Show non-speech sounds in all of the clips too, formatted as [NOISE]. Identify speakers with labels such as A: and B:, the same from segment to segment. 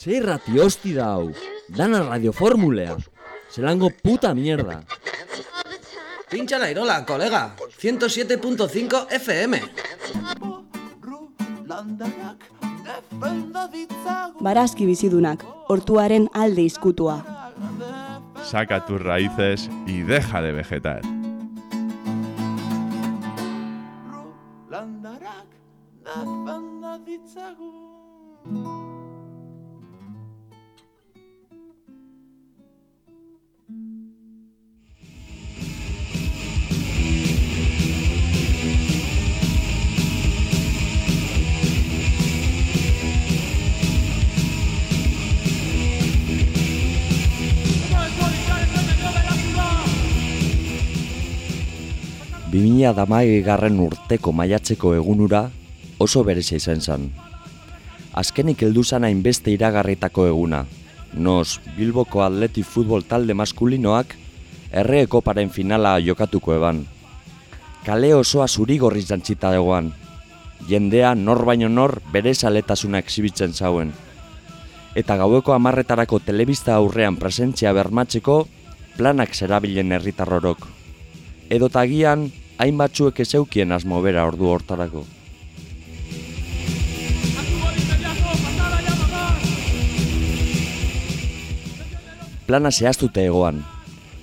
A: Ze irrati hosti da hau, dana radioformulea. Zelango puta mierda.
B: Pincha la irola, colega. 107.5 FM.
C: Barazki bizidunak, hortuaren alde izkutua.
D: Saca tus raíces y deja de vegetar.
A: Bimila garren urteko maiatzeko egunura oso berezia izan zen. Azkenik heldu zan hainbeste iragarritako eguna. Nos, Bilboko Atleti Futbol talde maskulinoak erre ekoparen finala jokatuko eban. Kale osoa zuri gorri jantzita dagoan. Jendea nor baino nor bere saletasuna exibitzen zauen. Eta gaueko amarretarako telebista aurrean presentzia bermatzeko planak zerabilen herritarrorok. Edo tagian hainbatzuek ezeukien asmo bera ordu hortarako. Plana zehaztute egoan.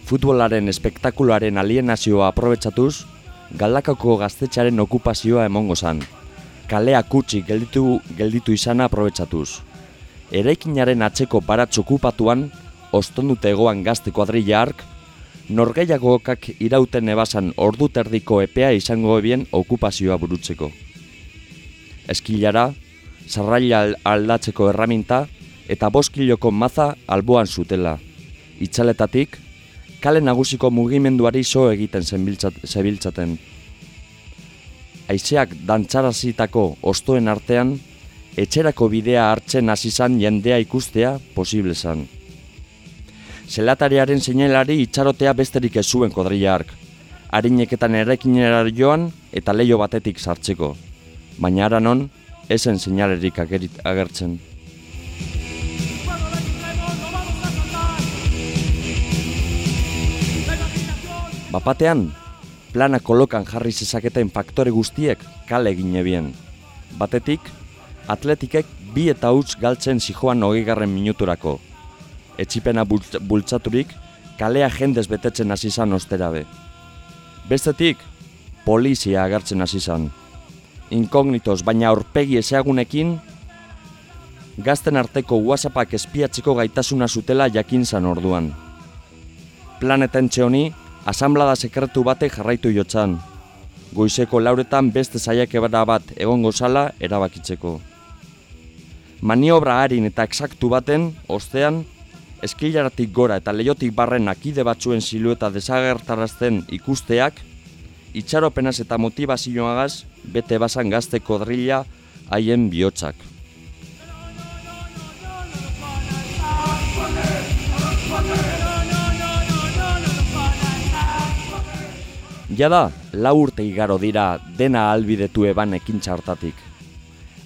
A: Futbolaren espektakuloaren alienazioa aprobetsatuz, galdakako gaztetxaren okupazioa emongo zan. Kalea kutsi gelditu, gelditu izana aprobetsatuz. Eraikinaren atzeko baratz okupatuan, ostondute egoan gazte kuadrilla ark, norgeiagokak irauten ebasan ordu terdiko epea izango ebien okupazioa burutzeko. Eskilara, zarraila aldatzeko erraminta eta boskiloko maza alboan zutela. Itxaletatik, kale nagusiko mugimenduari so egiten zebiltzaten. Aizeak dantzarazitako ostoen artean, etxerako bidea hartzen hasi jendea ikustea posible zan. Zelatariaren seinalari itxarotea besterik ez zuen kodrilla ark. Harineketan erekinera joan eta leio batetik sartzeko. Baina aranon, esen seinalerik agertzen. Bapatean, plana kolokan jarri zezaketen faktore guztiek kale egin ebien. Batetik, atletikek bi eta huts galtzen zijoan garren minuturako. Etxipena bultzaturik, kalea jendez betetzen hasi izan osterabe. Bestetik, polizia agertzen hasi izan. Inkognitos, baina aurpegi ezagunekin, gazten arteko whatsappak espiatzeko gaitasuna zutela jakin zan orduan. Planeten honi, asamblada sekretu batek jarraitu jotzan. Goizeko lauretan beste zaiak bat egongo zala erabakitzeko. Maniobra harin eta exaktu baten, ostean, eskilaratik gora eta leiotik barren akide batzuen silueta desagertarazten ikusteak, itxaropenaz eta motivazioagaz bete basan gazte kodrilla haien bihotzak. Jada, lau urte igaro dira dena albidetu eban ekin txartatik.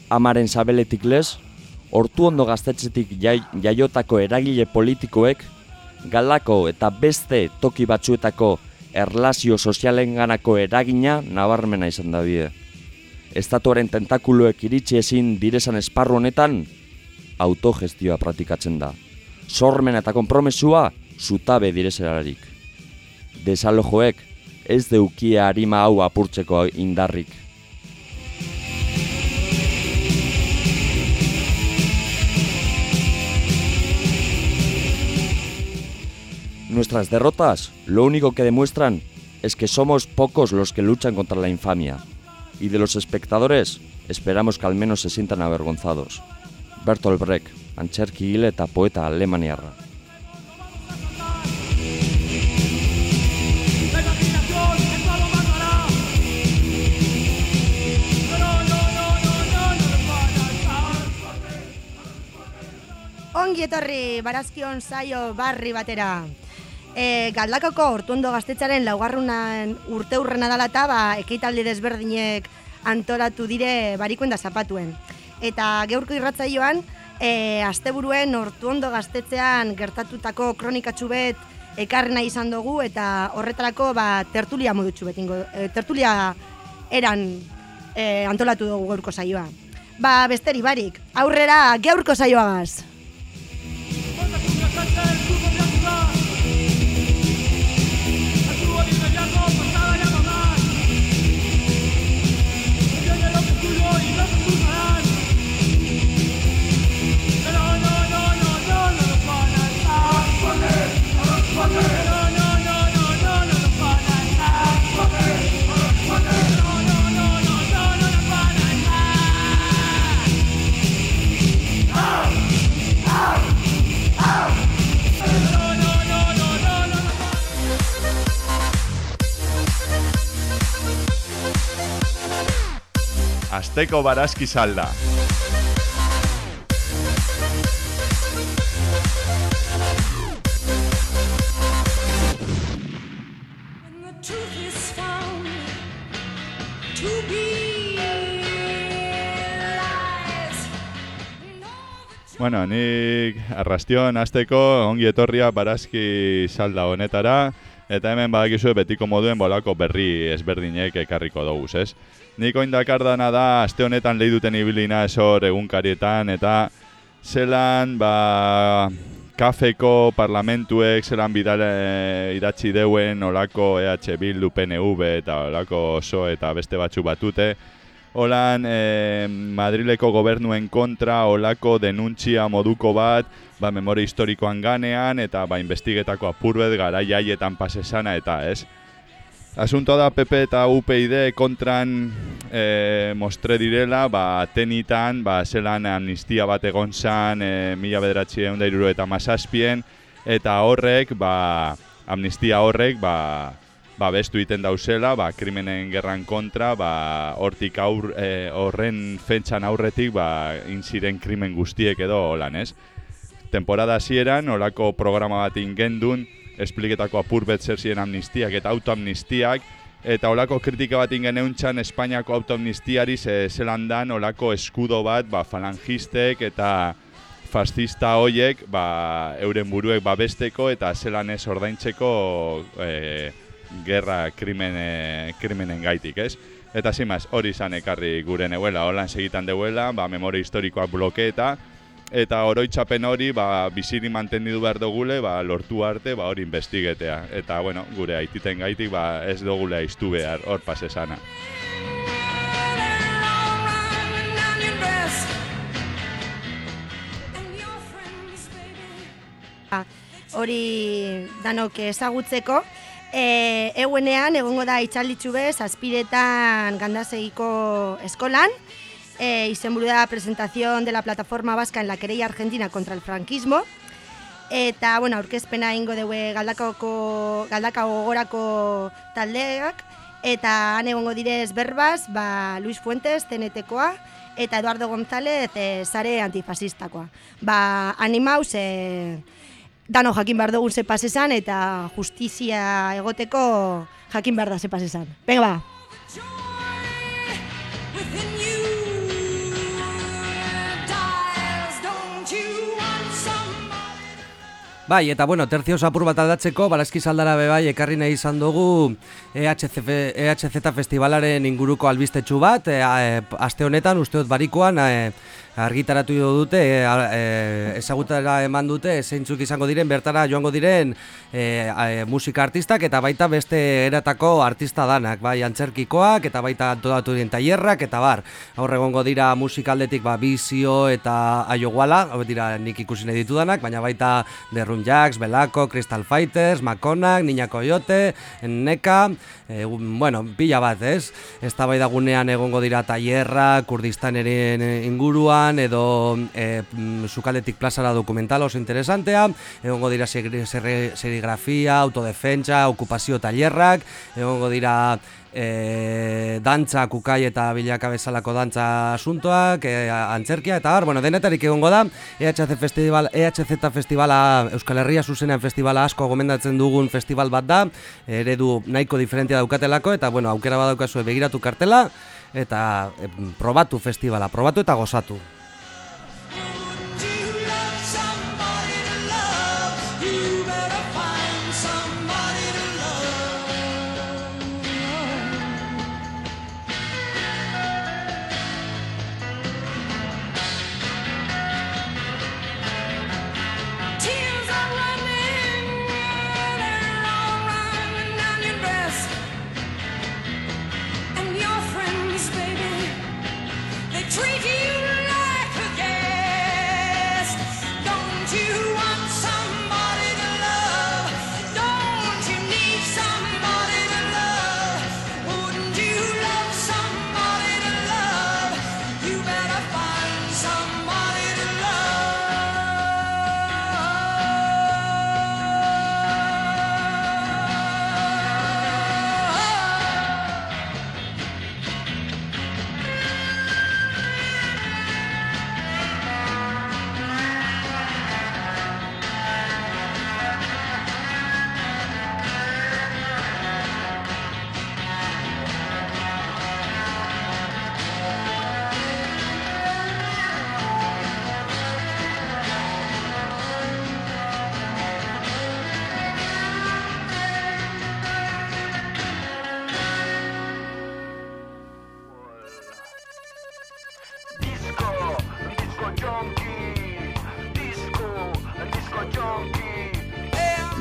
A: Amaren zabeletik lez, hortu ondo gaztetzetik jaiotako eragile politikoek, galako eta beste toki batzuetako erlazio sozialenganako eragina nabarmena izan da bide. Estatuaren tentakuloek iritsi ezin direzan esparru honetan, autogestioa praktikatzen da. Sormen eta konpromesua, zutabe direzerarik. Desalojoek, ez deukia harima hau apurtzeko indarrik. Nuestras derrotas lo único que demuestran es que somos pocos los que luchan contra la infamia. Y de los espectadores, esperamos que al menos se sientan avergonzados. Bertolt Brecht, antzerki eta poeta alemaniarra.
E: Ongi etorri barazkion barri batera.
F: E, galdakako ortuondo gaztetxaren laugarrunan urte hurrena dala eta ba, ekeitaldi desberdinek antolatu dire barikuen da zapatuen. Eta geurko irratzaioan, e, asteburuen ortuondo gaztetzean gertatutako kronikatxu bet ekarrena izan dugu eta horretarako ba, tertulia modutxu betingo, e, tertulia eran e, antolatu dugu geurko saioa. Ba, besteri barik, aurrera geurko saioagaz!
D: Asteko barazki salda. Bueno, nik arrastion asteko ongi etorria barazki salda honetara, eta hemen badakizue betiko moduen bolako berri ezberdinek ekarriko dugu, ez? Nik oin dakar dana da, aste honetan lehi duten ibilina esor egunkarietan, eta zelan, ba, kafeko parlamentuek zelan bidale idatzi deuen olako EH Bildu, PNV eta olako oso eta beste batzu batute, Holan, eh, Madrileko gobernuen kontra, olako denuntzia moduko bat, ba, memoria historikoan ganean, eta ba, investigetako apurbet gara jaietan pasesana, eta ez. Asunto da PP eta UPID kontran eh, mostre direla, ba, tenitan, ba, zelan amnistia bat egon zan, eh, mila bederatzi egun eta mazazpien, eta horrek, ba, amnistia horrek, ba, ba, bestu egiten dauzela, ba, krimenen gerran kontra, ba, hortik aur, eh, horren fentsan aurretik, ba, inziren krimen guztiek edo holan, ez? Temporada hasieran olako programa bat ingendun, espliketako apur bet zer ziren amnistiak eta autoamnistiak, eta olako kritika bat ingen euntzan Espainiako autoamnistiari ze, zelan dan olako eskudo bat, ba, falangistek eta fascista hoiek ba, euren buruek babesteko eta zelan ez ordaintzeko e, gerra krimene, krimenen gaitik, ez? Eta zimaz, hori izan ekarri gure neuela, holan segitan deuela, ba, memoria historikoak blokeeta, eta oroitzapen hori ba, biziri mantendidu behar dugule, ba, lortu arte ba, hori investigetea. Eta, bueno, gure aititen gaitik ba, ez dugule aiztu behar, hor pasesana.
F: hori danok ezagutzeko. E, euenean egongo da itxalditzu bez, aspiretan gandazegiko eskolan, e, izenburu da presentación de la plataforma vasca en la querella argentina contra el franquismo, eta, bueno, aurkezpena ingo deue galdakako, galdakako gorako taldeak, eta han egongo direz berbaz, ba, Luis Fuentes, TNT-koa, eta Eduardo González, e, sare antifasistakoa. Ba, animaus, e, dano jakin behar dugun ze pasesan eta justizia egoteko jakin behar da ze pasesan. Venga ba!
G: Bai, eta bueno, tertzioz apur bat aldatzeko, balazki saldara be bai, ekarri nahi izan dugu EHCF, EHZ festivalaren inguruko albistetxu bat, e, e, aste honetan, uste dut barikoan, e, argitaratu dute, e, e, ezagutara eman dute, zeintzuk izango diren, bertara joango diren e, e, musika artistak, eta baita beste eratako artista danak, bai, antzerkikoak, eta baita antolatu diren tailerrak, eta bar, aurre egongo dira musikaldetik, ba, bizio eta aioguala, hau dira nik ikusi nahi ditudanak, baina baita The Run Jacks, Belako, Crystal Fighters, Makonak, Niña Coyote, Neka, e, bueno, pila bat, ez? Ez gunean egongo dira tailerrak, Kurdistaneren inguruan, inguruan edo e, sukaldetik plazara dokumentala oso interesantea, egongo dira serigrafia, autodefentsa, okupazio tailerrak, egongo dira e, dantza, kukai eta bilaka bezalako dantza asuntoak, e, antzerkia eta bar, bueno, denetarik egongo da, EHZ Festival, EHZ Festivala, Euskal Herria zuzenean festivala asko gomendatzen dugun festival bat da, eredu nahiko diferentia daukatelako, eta bueno, aukera badaukazue begiratu kartela, eta e, probatu festivala, probatu eta gozatu.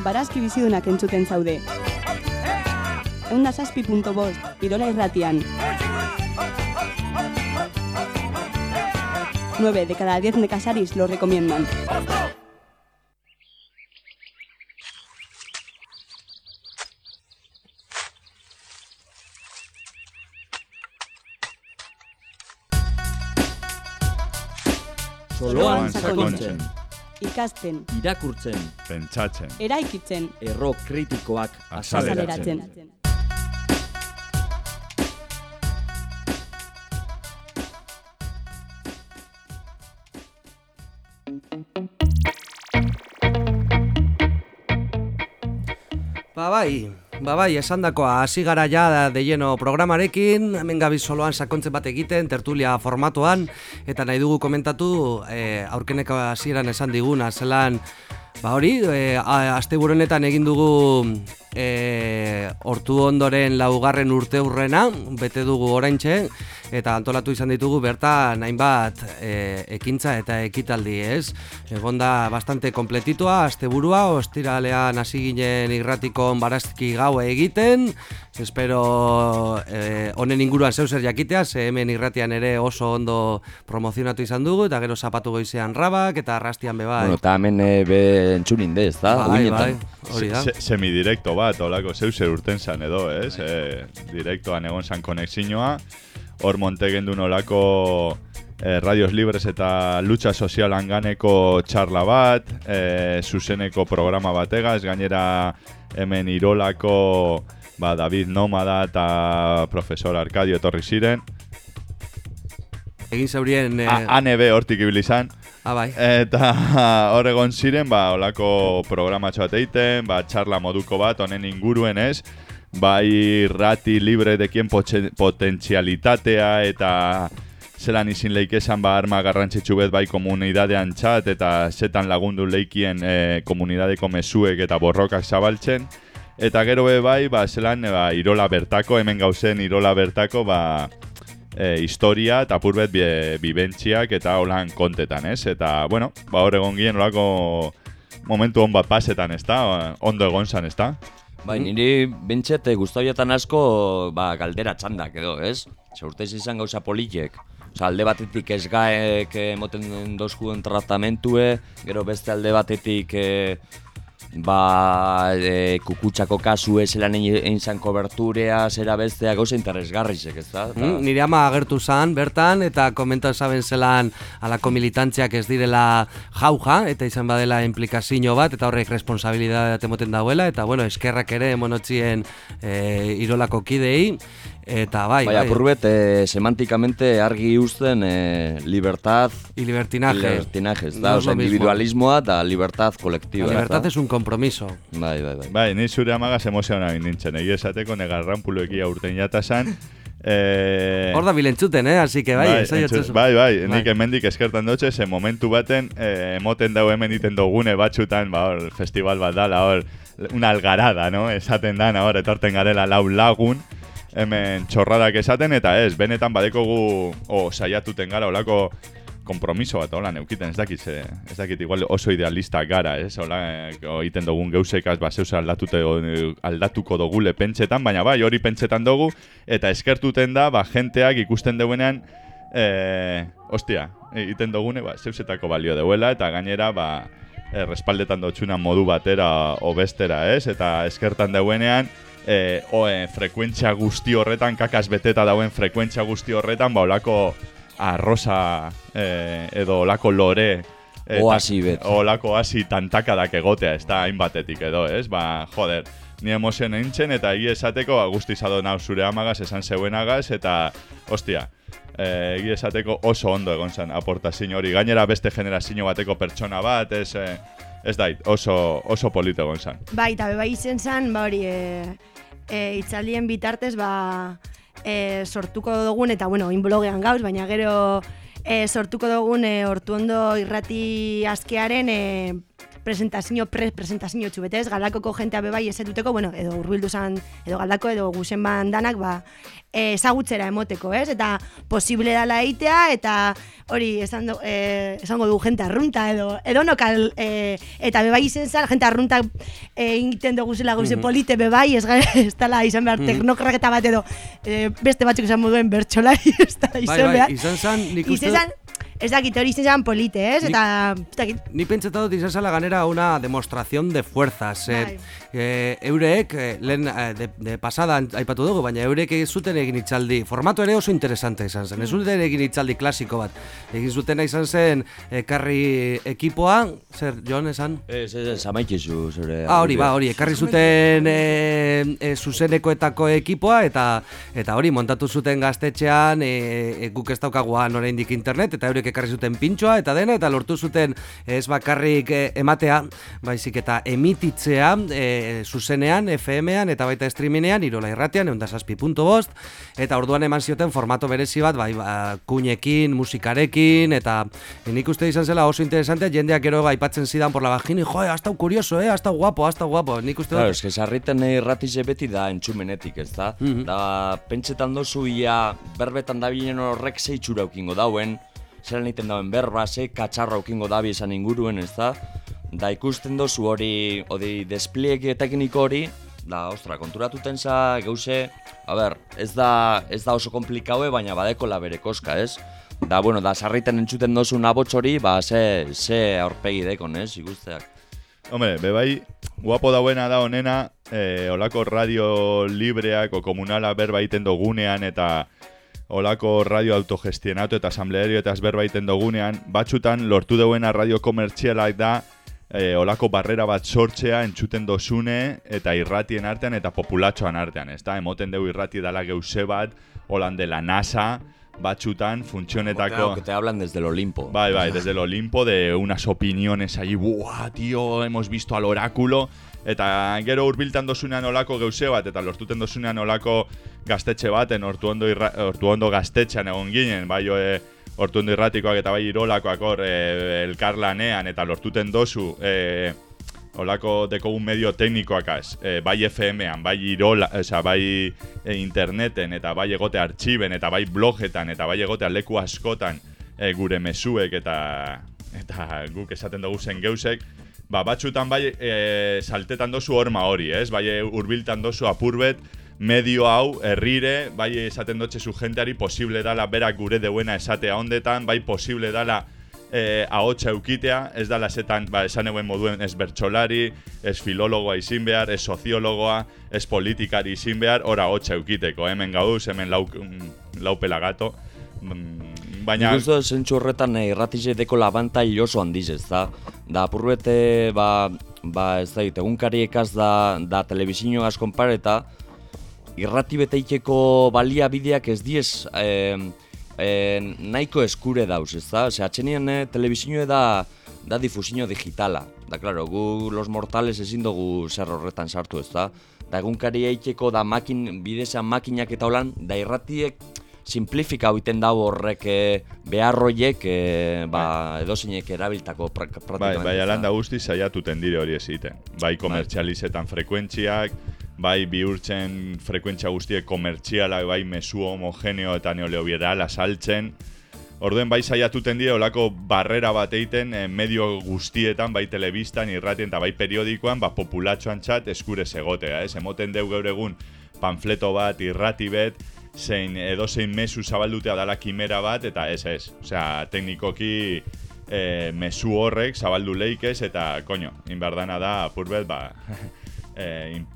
C: Barazki bizidunak entzuten zaude. Eunda zazpi punto bost, Irola irratian. 9 de cada 10 necasaris lo recomiendan. Ikasten,
A: irakurtzen,
D: Pentsatzen.
C: eraikitzen,
A: erro kritikoak
D: Azaleratzen.
C: azaleratzen.
G: Ba bai, ba bai, esan dakoa, hasi gara ja de lleno programarekin, hemen gabiz soloan sakontzen bat egiten, tertulia formatoan, eta nahi dugu komentatu, e, aurkeneko hasieran esan diguna, zelan, ba hori, e, honetan egin dugu e, hortu ondoren laugarren urte hurrena, bete dugu oraintxe, eta antolatu izan ditugu bertan hainbat e, ekintza eta ekitaldi, ez? Egonda bastante kompletitua, asteburua, ostiralean hasi ginen irratiko barazki gaua egiten, espero e, honen inguruan zeu zer jakitea, ze hemen irratian ere oso ondo promozionatu izan dugu, eta gero zapatu goizean rabak, eta arrastian bebai.
A: Bueno, eta hemen eh, be entzunin dez, da?
G: bai, bai, hori da.
D: Se- semidirekto bat, olako, zeu zer urten zan edo, ez? E, direktoan egon zan konexinoa, hor montegen du olako e, radios libres eta lucha sozialan ganeko txarla bat, e, zuzeneko programa bategaz, gainera hemen irolako ba, David Nomada eta profesor Arkadio etorri ziren.
G: Egin zeurien... E,
D: A- ANB hortik ibili zan.
G: ah.
D: Eta [LAUGHS] hor egon ziren, ba, olako programatxo bat egiten, ba, txarla moduko bat, honen inguruen ez, bai rati libre dekien potentzialitatea eta zelan izin leik esan ba arma garrantzitsu bet bai komunidadean txat eta zetan lagundu leikien e, komunidadeko mezuek eta borrokak zabaltzen. Eta gero be bai, ba, zelan ba, irola bertako, hemen gauzen irola bertako, ba, e, historia eta purbet bi, bibentziak eta holan kontetan, ez? Eta, bueno, ba, hor egon gien olako momentu hon bat pasetan, ez da? Ondo egon zan, ez da?
A: Bai, niri bentset guztabietan asko ba, galdera txandak edo, ez? Ze urtez izan gauza politek. Osa, alde batetik ez gaek emoten dozkuen tratamentue, gero beste alde batetik e, ba, e, kukutsako kasu ez zelan egin zan koberturea, zera bestea gauza interesgarrizek, ez da?
G: Mm, nire ama agertu zan bertan eta komenta zaben zelan alako militantziak ez direla jauja eta izan badela implikazio bat eta horrek responsabilidade emoten dauela eta bueno, eskerrak ere emonotzien e, irolako kidei eta bai,
A: Bai,
G: bai,
A: apurbet, e, semantikamente argi uzten e, libertad,
G: y libertinaje.
A: libertinaje, ez
G: No
A: da?
G: lo mismo.
A: individualismoa eta libertad
G: La
A: kolektiba.
G: libertad es un compromiso.
A: Bai, bai, bai.
D: Bai, ni zure amagaz emoziona nintzen, egia esateko negarranpuloekia urten jatazan. Eh,
G: Hor da bilentzuten, eh? Así que bai, bai,
D: entzun- bai, bai, nik hemendik eskertan dutxe, ze momentu baten, eh, emoten dau hemen iten dugune batxutan, ba, hor, festival bat dala, hor, una algarada, no? Esaten dana, hor, etorten garela lau lagun, hemen txorradak esaten, eta ez, benetan badekogu, o, saiatuten gara, olako, kompromiso bat, hola, neukiten, ez dakit, ez dakit, igual oso idealista gara, ez, hola, eh, egiten dugun geusekaz, ba, zeus aldatute, aldatuko dogule pentsetan, baina bai, hori pentsetan dugu, eta eskertuten da, ba, jenteak ikusten duenean, eh, ostia, egiten dugune, ba, zeusetako balio deuela, eta gainera, ba, eh, respaldetan dutxuna modu batera o bestera, ez? Eta eskertan dauenean, eh, o, eh, frekuentzia guzti horretan, kakaz beteta dauen frekuentzia guzti horretan, ba, olako arrosa eh, edo olako lore eta-
A: Oasi bet.
D: Olako hasi tantakadak egotea, ez da hainbatetik edo, ez? Ba, joder, ni emozien nintzen eta egia esateko ba, guzti izado nau zure amagaz, esan zeuenagaz, eta, ostia, eh, egia esateko oso ondo egon zen aportazio hori. Gainera beste generazio bateko pertsona bat, ez, eh, ez dait, oso, oso polito egon zen.
F: Bai, eta bebai izen zan, ba hori, e, e, itzaldien bitartez, ba, e, sortuko dugun, eta bueno, oin blogean gauz, baina gero e, sortuko dugun e, hortu ondo irrati askearen e, presentazio, pre-presentazio txubetez, galdakoko jentea bebai ezetuteko, bueno, edo urbildu zan, edo galdako, edo guzen ban danak, ba, ezagutzera emoteko, ez? Eta posible dala eitea, eta hori, esan du, e, esango du jente arrunta, edo, edo nokal, e, eta bebai izen zan, jente arrunta e, egiten dugu zela gauze polite bebai, ez, ez dala izan behar teknokraketa bat edo, e, beste batzuk esan moduen bertxolari, ez dala
G: Bai,
F: izan
G: bai,
F: behar.
G: izan zan, nik uste
F: Izen zan, ez dakit, hori izen zan polite, ez?
G: Nik-
F: Eta, ez dakit,
G: Ni pentsatu dut izan zala ganera una demostración de fuerzas. Eh,
F: Bai.
G: eh, eurek, eh, lehen eh, de, de pasada aipatu dugu, baina eurek zuten egin itzaldi. Formato ere oso interesante izan zen. Ez zuten egin itzaldi klasiko bat. Egin zutena izan zen ekarri ekipoa, zer, Jon, esan?
A: Ez, ez, ez, amaikizu zure...
G: Ah, hori, ba, hori, ekarri zuten e, e, zuzenekoetako ekipoa eta eta hori montatu zuten gaztetxean e, e, guk ez daukaguan oraindik internet eta eurek ekarri zuten pintxoa eta dena eta lortu zuten ez bakarrik e, ematea, baizik eta emititzea e, zuzenean, FM-ean eta baita streamingean, irola irratian, eundazazpi.bost eta orduan eman zioten formato berezi bat, bai, ba, kuinekin, musikarekin eta nik uste izan zela oso interesante, jendeak gero aipatzen zidan por la vagina, jo, ha estado curioso, eh, ha estado guapo, ha estado guapo, nik uste
A: Claro,
G: dut-
A: es que sarriten irratize beti da entzumenetik, ez da?
G: Mhm.
A: Da, pentsetan dozu ia berbetan dabilen horrek ze itxura ukingo dauen, zelan egiten dauen berba, ze katxarra ukingo dabi esan inguruen, ez da? Da, ikusten dozu hori, hori despliege tekniko hori, da, ostra, konturatuten za, geuse, a ber, ez da, ez da oso komplikaue, baina badekola bere koska, ez? Da, bueno, da, sarriten entzuten dozu nabotx hori, ba, ze, ze aurpegi dekon, ez, ikusteak.
D: Hombre, bebai, guapo dauena da honena, eh, olako radio libreak o komunala berba egiten dogunean eta olako radio autogestionatu eta asambleario eta berba egiten dogunean, batxutan lortu dauena radio komertzialak da eh, olako barrera bat sortzea entzuten dozune eta irratien artean eta populatxoan artean, ez da? Emoten dugu irrati dala geuse bat, holan de la NASA, batxutan funtzionetako...
A: Que te hablan desde el Olimpo.
D: Bai, bai, [LAUGHS] desde el Olimpo de unas opiniones allí, buah, tío, hemos visto al oráculo. Eta gero hurbiltan dozunean olako geuse bat, eta lortuten dozunean olako gaztetxe baten, hortu ondo, irra, hortu ondo gaztetxean egon ginen, bai, e, ondo irratikoak eta bai irolakoak hor e, elkarlanean, eta lortuten dozu, e, olako dekogun medio teknikoakaz, e, bai FM-an, bai irola, oza, bai interneten, eta bai egote artxiben, eta bai blogetan, eta bai egote leku askotan, e, gure mezuek eta eta guk esaten dugu zen geusek, ba, batxutan bai e, saltetan dozu horma hori, ez? Bai hurbiltan dozu apurbet, medio hau, herrire, bai esaten dotxe zu jenteari posible dala berak gure deuena esatea ondetan, bai posible dala eh, ahotsa eukitea, ez da lasetan, ba, esan eguen moduen ez bertsolari, ez filologoa izin behar, ez soziologoa, ez politikari izin behar, ora ahotsa eukiteko, hemen gauz, hemen lau, mm, lau pelagato, Mm, baina...
A: Dut zentsu horretan eh, irratizeteko labantai oso handiz ez da. Da apurrete, ba, ba ez da, egunkariek az da, da telebizio askon pareta, irrati beteikeko baliabideak ez diez eh, eh, nahiko eskure dauz, ez da? Ose, atxenien eh, telebizio da, da difusio digitala. Da, claro, gu los mortales ezin dugu zer horretan sartu, ez da? Da egunkari eiteko da makin, bidezean makinak eta holan, da irratiek simplifika egiten dago horrek eh, beharroiek eh, ba, edozeinek erabiltako pra,
D: Bai,
A: praktikamente.
D: bai,
A: da?
D: alanda guzti saiatuten dire hori eziten. Bai, komertzializetan frekuentziak, bai, bihurtzen frekuentzia guztiek komertziala, bai, mesu homogeneo eta neoliberala saltzen. Orduen bai saiatuten dire olako barrera bat egiten eh, medio guztietan, bai telebistan, irratien eta bai periodikoan, ba populatxoan txat eskure segotea, ez? Emoten deu gaur egun panfleto bat, irrati bet, zein edozein mesu zabaldutea dala kimera bat, eta ez ez. Osea, teknikoki eh, mesu horrek zabaldu leikez, eta, koño, inbardana da, apurbet, ba, [LAUGHS] in-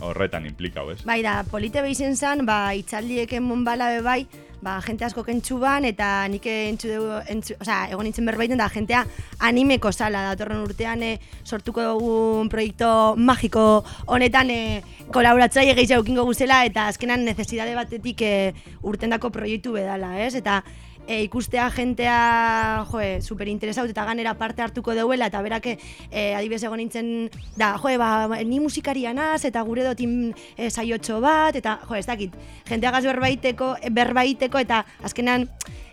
D: horretan implikau, ez?
F: Bai da, polite behizen zan, ba, itzaldiek emon bala bai, ba, jente asko kentsu ban, eta nik entzu dugu, entzu, osea, egon nintzen berbaiten, da jentea animeko sala datorren urtean e, sortuko dugun proiektu magiko honetan e, kolaboratzaile gehiago eukingo guzela, eta azkenan necesidade batetik e, urtendako proiektu bedala, ez? Eta e, ikustea jentea, joe, super interesaut eta ganera parte hartuko deuela eta berak e, adibidez egon nintzen da, joe, ba, ni musikaria naz eta gure dotin e, saiotxo bat eta, joe, ez dakit, jenteagaz berbaiteko, berbaiteko eta azkenan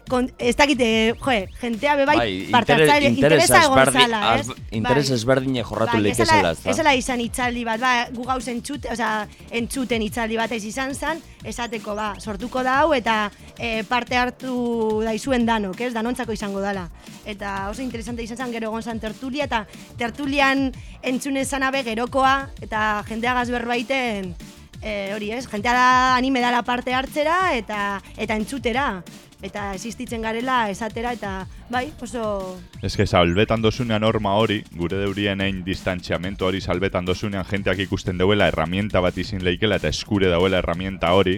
F: kon, ez dakit, e, joe, jentea bebai
A: Bai,
F: parte
A: interes-
F: hartzaile,
A: interesa
F: egon zala, ez?
A: az- interes ezberdine jorratu
F: bai,
A: leikezela,
F: ez
A: ezta?
F: zela izan itzaldi bat, ba, gu gauz entzute, osea, entzuten itzaldi bat ez izan zan, esateko, ba, sortuko da hau eta e, parte hartu daizuen danok, ez, danontzako izango dala. Eta oso interesante izan zan, gero egon zan tertulia, eta tertulian entzune zanabe gerokoa, eta jendeagaz berbaiten, e, hori ez, jentea da anime dala parte hartzera, eta eta entzutera, eta existitzen garela esatera, eta bai, oso...
D: Ez que salbetan dozunean norma hori, gure deurien ein distantziamentu hori salbetan dozunean jenteak ikusten deuela herramienta bat izin leikela eta eskure dauela herramienta hori,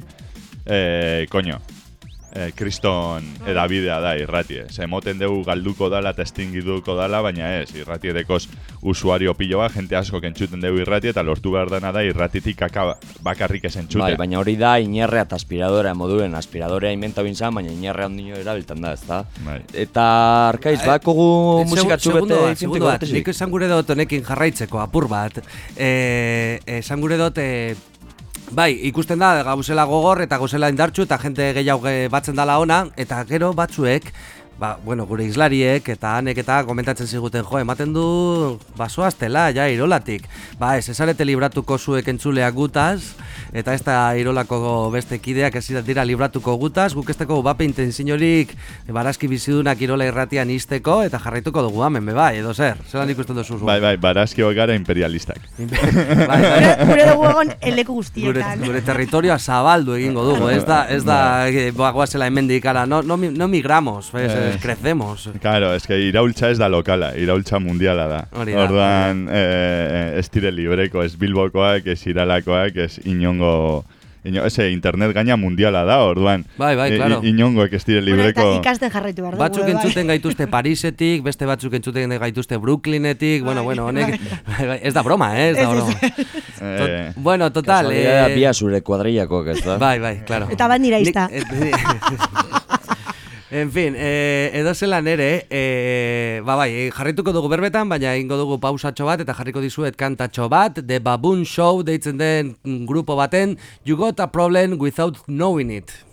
D: eh, koño, eh, kriston edabidea da irratie. Ze emoten dugu galduko dala eta estingiduko dala, baina ez, irratie dekoz usuario piloa, jente asko kentzuten dugu irratie eta lortu behar dana da irratitik kaka bakarrik ez entzute.
A: Bai, baina hori da inerrea eta aspiradora moduen, aspiradorea inventa bintzan, baina inerrea ondino erabiltan da, ezta?
D: Bai.
A: Eta arkaiz, bakogu musikatxu bete
G: Segundo bat, nik esan gure dut honekin jarraitzeko, apur bat. Eh, esan gure dut, eh, bai, ikusten da, gauzela gogor eta gauzela indartxu eta jente gehiago eh, batzen dala ona, eta gero batzuek, ba, bueno, gure islariek eta hanek eta komentatzen ziguten, jo, ematen du basoaztela, ja, irolatik. Ba, ez, esarete libratuko zuek entzuleak gutaz, eta ez da irolako beste kideak ez dira libratuko gutaz, guk esteko bape intenzinorik barazki bizidunak irola irratian izteko, eta jarraituko dugu hemen, be bai, edo zer, zelan ikusten duzu zu.
D: Bai, bai, barazkiok gara imperialistak. [LAUGHS]
G: bai, bai.
F: Gure, gure dugu egon eleku
G: Gure,
F: guztietan.
G: gure territorioa zabaldu egingo dugu, ez da, ez da, eh, ba, goazela hemendik, ala, no, no, no migramos, pues,
D: Eh.
G: crecemos.
D: Claro, es que iraultza ez da lokala, iraultza mundiala da.
G: Hori da.
D: Orduan, eh, ez dire libreko, ez bilbokoak, ez iralakoak, ez inongo... Ino, ese, internet gaina mundiala da, orduan.
G: Bai, bai,
D: i-
G: claro.
D: Inongoek ez dire
F: Bueno,
D: libreko...
F: eta ikasten jarraitu behar dugu.
G: Batzuk
F: bai.
G: entzuten gaituzte Parisetik, beste batzuk entzuten gaituzte Brooklynetik, bueno,
F: Bai,
G: bueno, honek, [LAUGHS] ez da broma, eh, ez da broma.
D: Eh,
G: Tot- bueno, total, eh,
A: bia zure kuadrillakoak, ez da?
G: Bai, bai, claro.
F: Eta bat nira izta. [LAUGHS]
G: En fin, eh, edo zelan ere, eh, ba bai, jarrituko dugu berbetan, baina ingo dugu pausatxo bat eta jarriko dizuet kantatxo bat, The Baboon Show deitzen den mm, grupo baten, You Got a Problem Without Knowing It.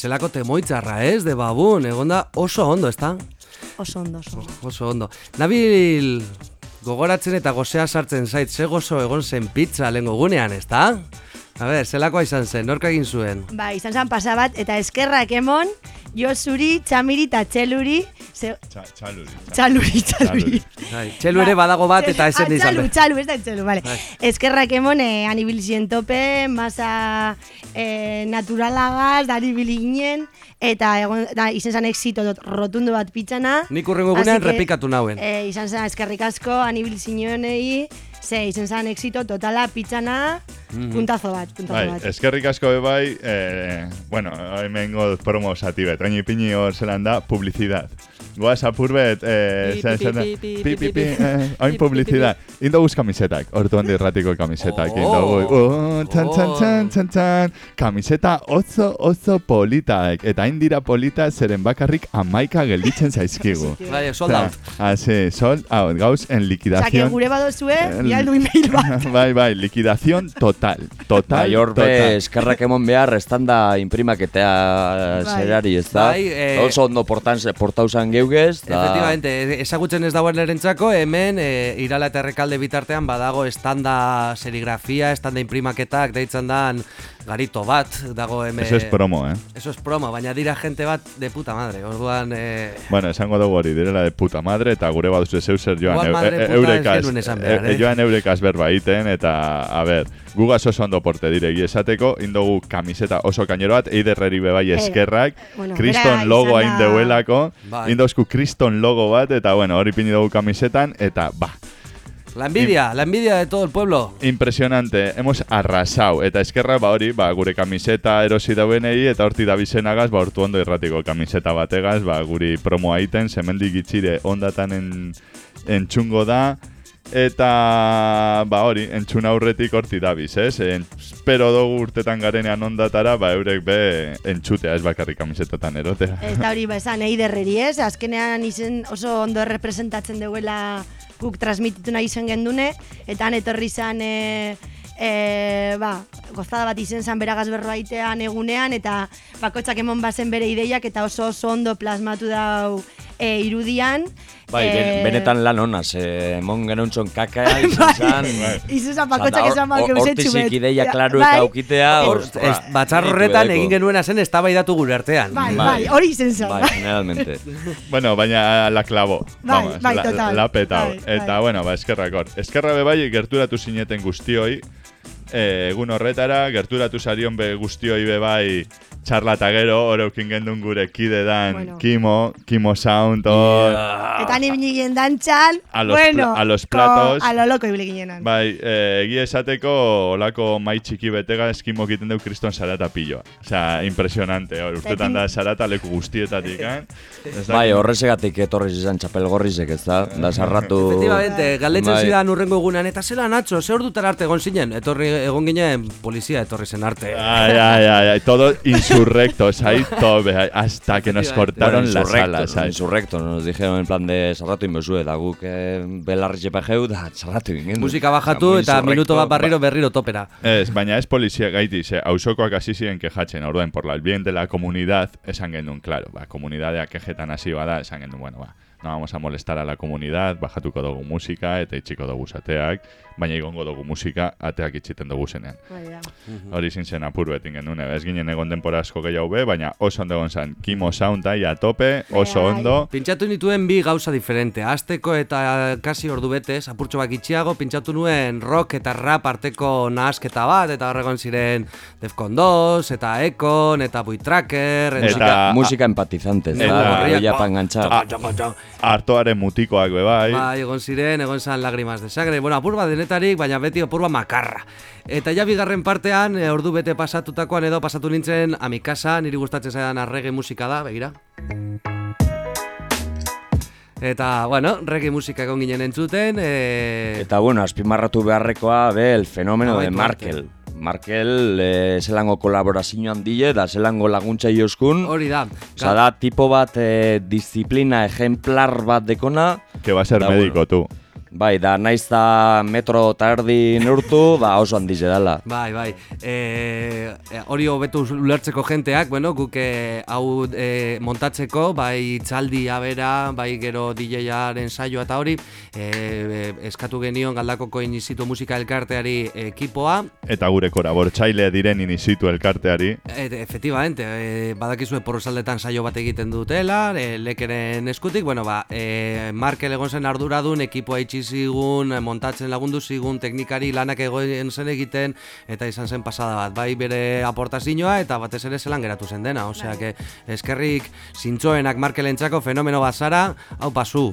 G: Zelako temoitzarra, ez, de babun, egonda oso ondo, ez da?
F: Oso ondo, oso ondo.
G: Oso ondo. Nabil gogoratzen eta gozea sartzen zait, ze gozo egon zen pizza lehengo gunean, ez da? A ber, zelakoa izan zen, nork egin zuen?
F: Ba, izan zen pasa bat, eta eskerrak emon, jo zuri, txamiri eta txeluri, ze,
D: Txa, txaluri.
F: txaluri, txaluri.
G: Txelu ere badago bat eta
F: Ah,
G: esen izan.
F: Txalu, txalu, ez da txalu, vale.
G: Bai.
F: Eskerrak emon, eh, anibilizien tope, masa eh, naturalagaz, dari ginen, eta egon, da, izan zen exito dot, rotundo bat pitzana.
G: Nik urrengo gunean repikatu nauen.
F: Eh, izan zen eskerrik asko, anibilizionei, ze, izan zen exito totala pitzana, puntazo bat, puntazo
D: Bai,
F: bat.
D: eskerrik asko be bai, eh, bueno, hemen god promo zati bet, oin ipini hor zelan da, publicidad. Goaz apur bet, eh, zen-
G: pi,
D: zen-
G: pi, pi,
D: eh, oin
G: pi,
D: publicidad. Indo guz kamisetak, ordu handi erratiko kamisetak, indo gu. Oh, txan, txan, txan, txan, txan, kamiseta oso, oso politaek, eta hain dira polita zeren bakarrik amaika gelditzen zaizkigu. [LAUGHS]
G: Bai, sold out.
D: Ah, sí, sold out, gauz en
F: Osa, que
D: liquidación.
F: gure badozue, bialdu email bat.
D: bai, bai, liquidación total, total,
A: Bai, hor be,
D: total.
A: eskerrak emon behar, estanda imprimaketea
F: Bai.
A: zerari, ez da?
G: Bai, eh,
A: Oso ondo portan, portauzan geugez, da...
G: Efectivamente, ezagutzen ez dagoen erentzako, hemen e, irala eta errekalde bitartean badago estanda serigrafia, estanda imprimaketak, deitzen dan garito bat, dago hemen...
D: Eso es promo, eh?
G: Eso es promo, baina dira gente bat de puta madre, orduan... E,
D: Bueno, esango dugu hori direla de puta madre eta gure baduzu zeu zer joan e-
G: puta ez
D: eurekaz,
G: genuen esan behar,
D: e-
G: eh?
D: joan eurekaz berba egiten eta, a ber, gugaz oso ondo porte diregi esateko, indogu kamiseta oso kainero bat, eiderreri bebai eskerrak,
F: Eh, bueno,
D: kriston
F: bera
D: logo hain deuelako,
G: Bai.
D: indozku kriston logo bat, eta bueno, hori pini dugu kamisetan, eta ba,
G: la envidia, la envidia de todo el pueblo.
D: Impresionante, hemos arrasau Eta eskerra, ba hori, ba, gure kamiseta erosi dauenei Eta horti da bizenagaz, ba, hortu ondo irratiko kamiseta bategaz Ba, guri promoa iten, zemendik gitxire ondatan en, entxungo da Eta, ba hori, entzun aurretik horti dabiz, ez? En, espero dugu urtetan garenean ondatara, ba, eurek be entxutea, ez bakarrik kamisetatan erotea.
F: Ez da hori ba esan, eiderreri ez, azkenean izen oso ondo representatzen duela guk transmititu nahi izan gendune, eta han etorri izan e, e, ba, gozada bat izen zan beragaz berroaitean egunean, eta bakotxak emon bazen bere ideiak, eta oso oso ondo plasmatu dau e, irudian.
A: Bai, ben- benetan lan honaz, eh, emon genuntzon kaka, [LAUGHS] izan zan...
F: Izen zan bakotxak esan ba,
A: Hortizik ideia klaruek
F: Bai.
A: aukitea,
G: batzar horretan egin genuena zen eztabaidatu gure artean.
F: Bai,
A: Bai.
F: bai, hori izen zan.
A: Bai, generalmente. [LAUGHS]
D: Bueno, baina la clavo.
F: Bai,
D: Vamos,
F: bai,
D: la,
F: total.
D: la petao.
F: Bai,
D: Eta,
F: bai.
D: bueno, ba, eskerrak hor. Eskerra be bai, gerturatu zineten guztioi, eh, egun horretara, gerturatu zarion be guztioi be bai, txarla eta gero, horeukin gendun gure kide dan
F: Bueno.
D: Kimo, Kimo Sound, hor.
F: Eta ni bini ginen dantxan,
D: A los
F: bueno,
D: a los
F: ko-
D: platos.
F: a lo loko ibili ginenan.
D: Bai, eh, egia esateko olako mai txiki betega eskimo egiten deu kriston sarata pilloa. Osea, impresionante, hor, urtetan da sarata leku guztietatik, [LAUGHS] eh?
A: Bai, horrezegatik etorri izan txapelgorrizek, ez da? Da sarratu...
G: Efectivamente, galdetzen
A: Bai.
G: zidan urrengo egunean, eta zela Nacho, ze ordutan arte egon zinen? Etorri egon ginen, polizia etorri zen arte.
D: Ay, ay, ay, ay, todo insurrectos ahí, [LAUGHS] tobe, hasta que nos cortaron
A: Bueno,
D: las alas, ¿sabes?
A: insurrecto, nos dijeron en plan de sarratu inbezue, da guk eh, belarri txepegeu, da sarratu ingen.
G: Musika bajatu eta minuto bat barriro berriro topera.
D: Ez, baina ez polizia gaiti, ze auzokoak hasi ziren kejatzen, orduen, por la el bien de la comunidad, esan gendun, claro, ba, komunidadea kejetan hasi bada, esan gendun, bueno, ba, no vamos a molestar a la comunidad, bajatuko dugu musika, eta itxiko dugu zateak, baina igongo dugu musika, ateak itxiten dugu zenean.
F: Bai, da.
D: Hori izin zen apur betin genuen, ez ginen egon denpora asko gehiago be, baina oso ondo egon zen, Kimo Sound ahí a tope, oso
F: Bai.
D: ondo,
G: Pintxatu nituen bi gauza diferente. Azteko eta kasi ordu betez, apurtxo bak itxiago, pintxatu nuen rock eta rap arteko nahasketa bat, eta horregon ziren Defcon 2, eta Econ, eta Buitracker,
D: Eta-
A: Musika, musika empatizante, ez da?
D: Eta-
A: pa enganchar.
D: hartoaren mutikoak be bai,
G: Bai, egon ziren, egon zan lagrimas de sangre. Bueno, apur bat denetarik, baina beti apur bat makarra. Eta ja bigarren partean, e, ordu bete pasatutakoan edo pasatu nintzen amikasa, niri gustatzen zaidan arrege musika da, begira. Eta, bueno, reggae musika egon ginen entzuten, e...
A: Eta bueno, azpimarratu beharrekoa, be, el fenomeno
G: Bai,
A: de. Markel. Markel, eh, zelango kolaborazio handile, da zelango laguntza ioskun.
G: hori da.
A: Osa da, tipo bat, eh, disiplina ejemplar bat dekona.
D: que va a ser
A: Da,
D: médico tú.
A: Bai, da naiz da metro eta erdi neurtu, ba oso handize dela.
G: Bai, bai. E, e, hori hobetu ulertzeko jenteak, bueno, guk e, hau e, montatzeko, bai txaldi abera, bai gero DJ-aren saioa eta hori, e, e, eskatu genion galdakoko inizitu musika elkarteari ekipoa,
D: Eta gure korabortzaile diren inizitu elkarteari.
G: Et, efectivamente, e, badakizue porrosaldetan saio bat egiten dutela, e, lekeren eskutik, bueno, ba, e, Markel egon zen arduradun, ekipoa itxi zigun, e, montatzen lagundu zigun, teknikari lanak egoen zen egiten, eta izan zen pasada bat, bai bere aportazioa, eta batez ere zelan geratu zen dena, osea, que eskerrik zintzoenak Markelentzako fenomeno bat zara, hau pasu.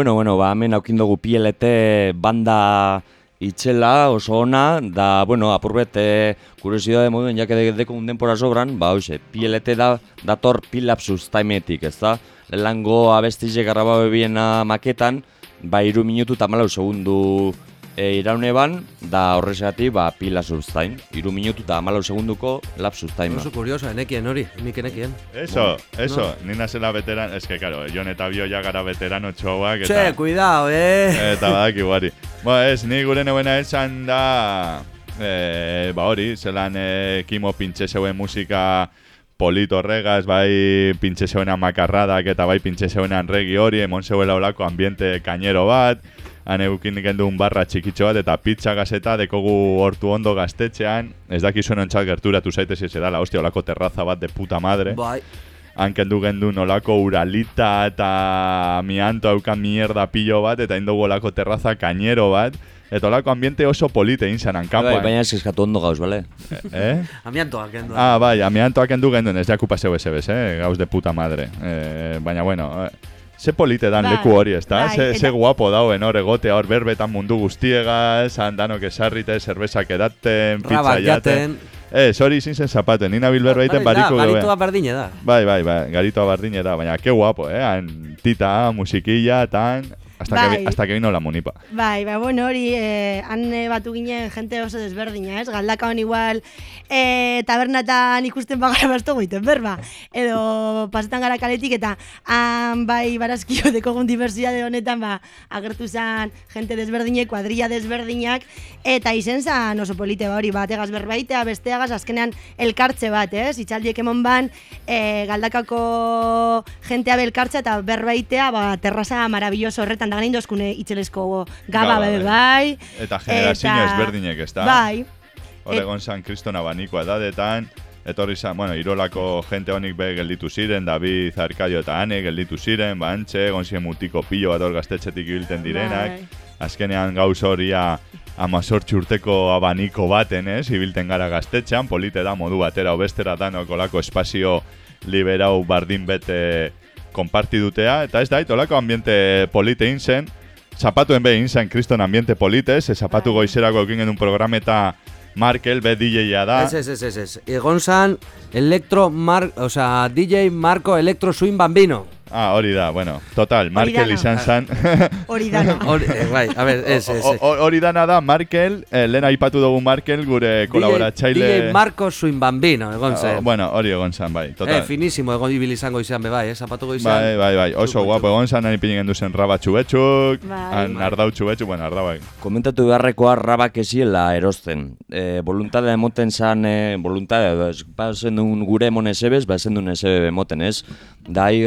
A: Bueno, bueno, ba, hemen aukin dugu PLT banda itxela oso ona, da, bueno, apurbet, e, kuriosidade moduen, jake de, deko un denpora sobran, ba, hoxe, PLT da, dator pilapsus taimetik, ez da? Lelango abestize garraba bebiena maketan, ba, iru minutu eta malau segundu e, iraune ban, da horrexegatik, ba, pilapsus time. Iru minutu eta malau segunduko lapsus time.
G: Oso kurioso, enekien hori, nik enekien.
D: Eso, eso, ni nazela veteran, es que, claro, Jon eta Bio ja gara veterano txoak, eta...
G: Che, cuidao, eh!
D: Eta badaki guari. Ba, ez, ni gure neuena esan da... E, ba hori, zelan e, kimo pintxe zeuen musika polito horregaz, bai pintxe zeuenan makarradak eta bai pintxe zeuenan regi hori, emon zeuela olako ambiente kainero bat, han eukin gendun barra txikitxo bat eta pizza gazeta dekogu hortu ondo gaztetxean, ez dakizuen ontzat gerturatu zaitez ez edala, hostia, olako terraza bat de puta madre.
G: Bai.
D: Han kendu gendu nolako uralita eta amianto haukan mierda pillo bat, eta indogu olako terraza kainero bat, eta olako ambiente oso polite inzanan
A: Bai,
D: kanpoan.
A: baina ez eskatu ondo gauz, bale?
D: eh? [LAUGHS]
G: Amiantoak, kendu.
D: Ah, bai, amiantoak kendu genduen, ez jaku paseu esebes, eh? Gauz de puta madre. Eh, baina, bueno, eh, ze polite dan
F: Bai,
D: leku hori, ezta?
F: bai,
D: ze,
F: eta-
D: ze guapo dauen hor egotea hor berbetan mundu guztiegaz, handanok esarrite, zerbezak edaten, pizza jaten. Ez, hori izin zen zapaten, nina bilber baiten
G: da,
D: bariko geuen.
G: Garitua berdine da.
D: Bai, bai, bai, garitoa bardine da, baina que guapo, eh? Han tita, musiquilla, tan... Hasta, que,
F: Bai.
D: vi- hasta que vino la munipa.
F: Bai, bai, bueno, hori, eh, han batu ginen jente oso desberdina, ez? Galdakaon igual, eh, tabernatan ikusten bagara basto goiten, berba. Edo pasetan gara kaletik eta han bai barazkio [LAUGHS] dekogun diversiade honetan, ba, agertu zen jente desberdinek, kuadrilla desberdinak, eta izen zen oso polite ba hori, bategaz berbaitea, besteagaz, azkenean elkartze bat, ez? Itxaldiek emon ban, eh, galdakako jentea belkartza eta berbaitea, ba, terraza maravilloso horretan, da gain dozkune itxelesko gaba,
D: Gaba, bai.
F: bai.
D: Eta generazio ezberdinek, ezta?
F: Bai,
D: Oregon San Kriston abaniko edadetan, etorri zan, bueno, irolako jente honik be gelditu ziren, David Arkadio eta Ane gelditu ziren, ba, antxe, egon ziren mutiko pilo bat hor gaztetxetik ibilten direnak,
F: Bai.
D: azkenean gauz horia amazortzi urteko abaniko baten, ez, ibilten gara gaztetxean, polite da modu batera obestera danok olako espazio liberau bardin bete konpartidutea, eta ez da, olako ambiente polite inzen, zapatuen be inzen kriston ambiente politez, zapatu goizerako ekin genuen programeta Markel, be DJ-a da.
G: Ez, ez, ez, ez, ez. Egon zan, Electro Mar... O sea, DJ Marco Electro Swing Bambino.
D: Ah, hori da, bueno, total, Markel izan zan. [LAUGHS]
F: hori dana. [LAUGHS]
G: Hori, eh, bai, a ver, ez, ez.
D: Hori dana da, Markel, eh, lehen aipatu dugu Markel, gure kolaboratzaile...
G: DJ Marco Swing Bambino, egon
D: Oh,
G: zen.
D: bueno, hori egon zan, bai,
G: eh,
D: total.
G: finísimo, egon ibil izango izan be bai, eh, zapatuko izan.
D: Bai, bai, bai, oso guapo egon zan, nahi pinin gendu zen raba txubetxuk,
F: Bai.
D: ardau txubetxuk, bueno, ardauak.
A: Komentatu beharrekoa rabak esiela erosten. E, voluntade emoten zan, e, voluntade, edo ez, ba, duen gure emon esebez, ba, duen esebe emoten ez. Da ahí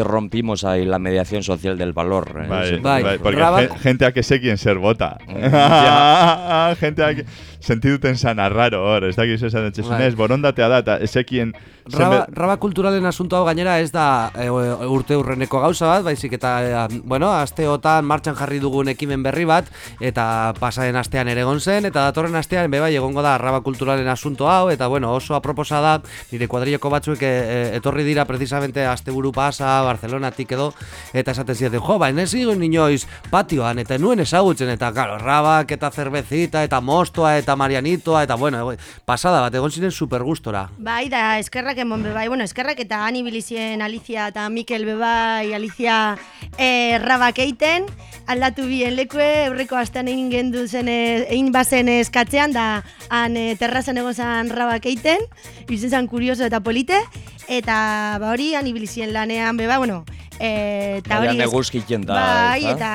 A: rompimos ahí la mediación social del valor. eh,
D: Bai,
A: sí.
D: bai,
G: Bai,
D: porque
G: Rabak-
D: gen- jenteak ezekien zer bota.
A: Ja. [LAUGHS]
D: jenteak sentiduten zan arraro hor, ez dakiz esan
G: Bai.
D: etxesunez, borondatea da, eta ezekien...
G: Raba,
D: zenbe-
G: raba kulturalen asunto hau gainera ez da e, urte urreneko gauza bat, baizik eta, e, bueno, asteotan martxan jarri dugun ekimen berri bat, eta pasaren astean ere egon zen, eta datorren astean be bai egongo da raba kulturalen asunto hau, eta bueno, oso aproposa da, nire kuadrilloko batzuek e, e, etorri dira precisamente asteburu pasa, Barcelonatik edo, eta esaten zieten, jo, baina ez zigun inoiz patioan, eta nuen ezagutzen, eta, claro, rabak, eta zerbezita, eta mostoa, eta marianitoa, eta, bueno, pasada bat, egon ziren super gustora.
F: Bai, da eskerrak emon bebai, bueno, eskerrak eta han ibilizien Alicia eta Mikel bebai, Alicia e, rabak eiten, aldatu bien lekue, eurreko astean egin gendu zen, e, egin bazen eskatzean, da han e, terrazan egon zen rabak eiten, izen zen kurioso eta polite, eta ba hori han ibilizien lanean bebai, bueno, e, eta
A: Baina
F: hori... es-
A: neguzkitzen da,
F: Bai, eta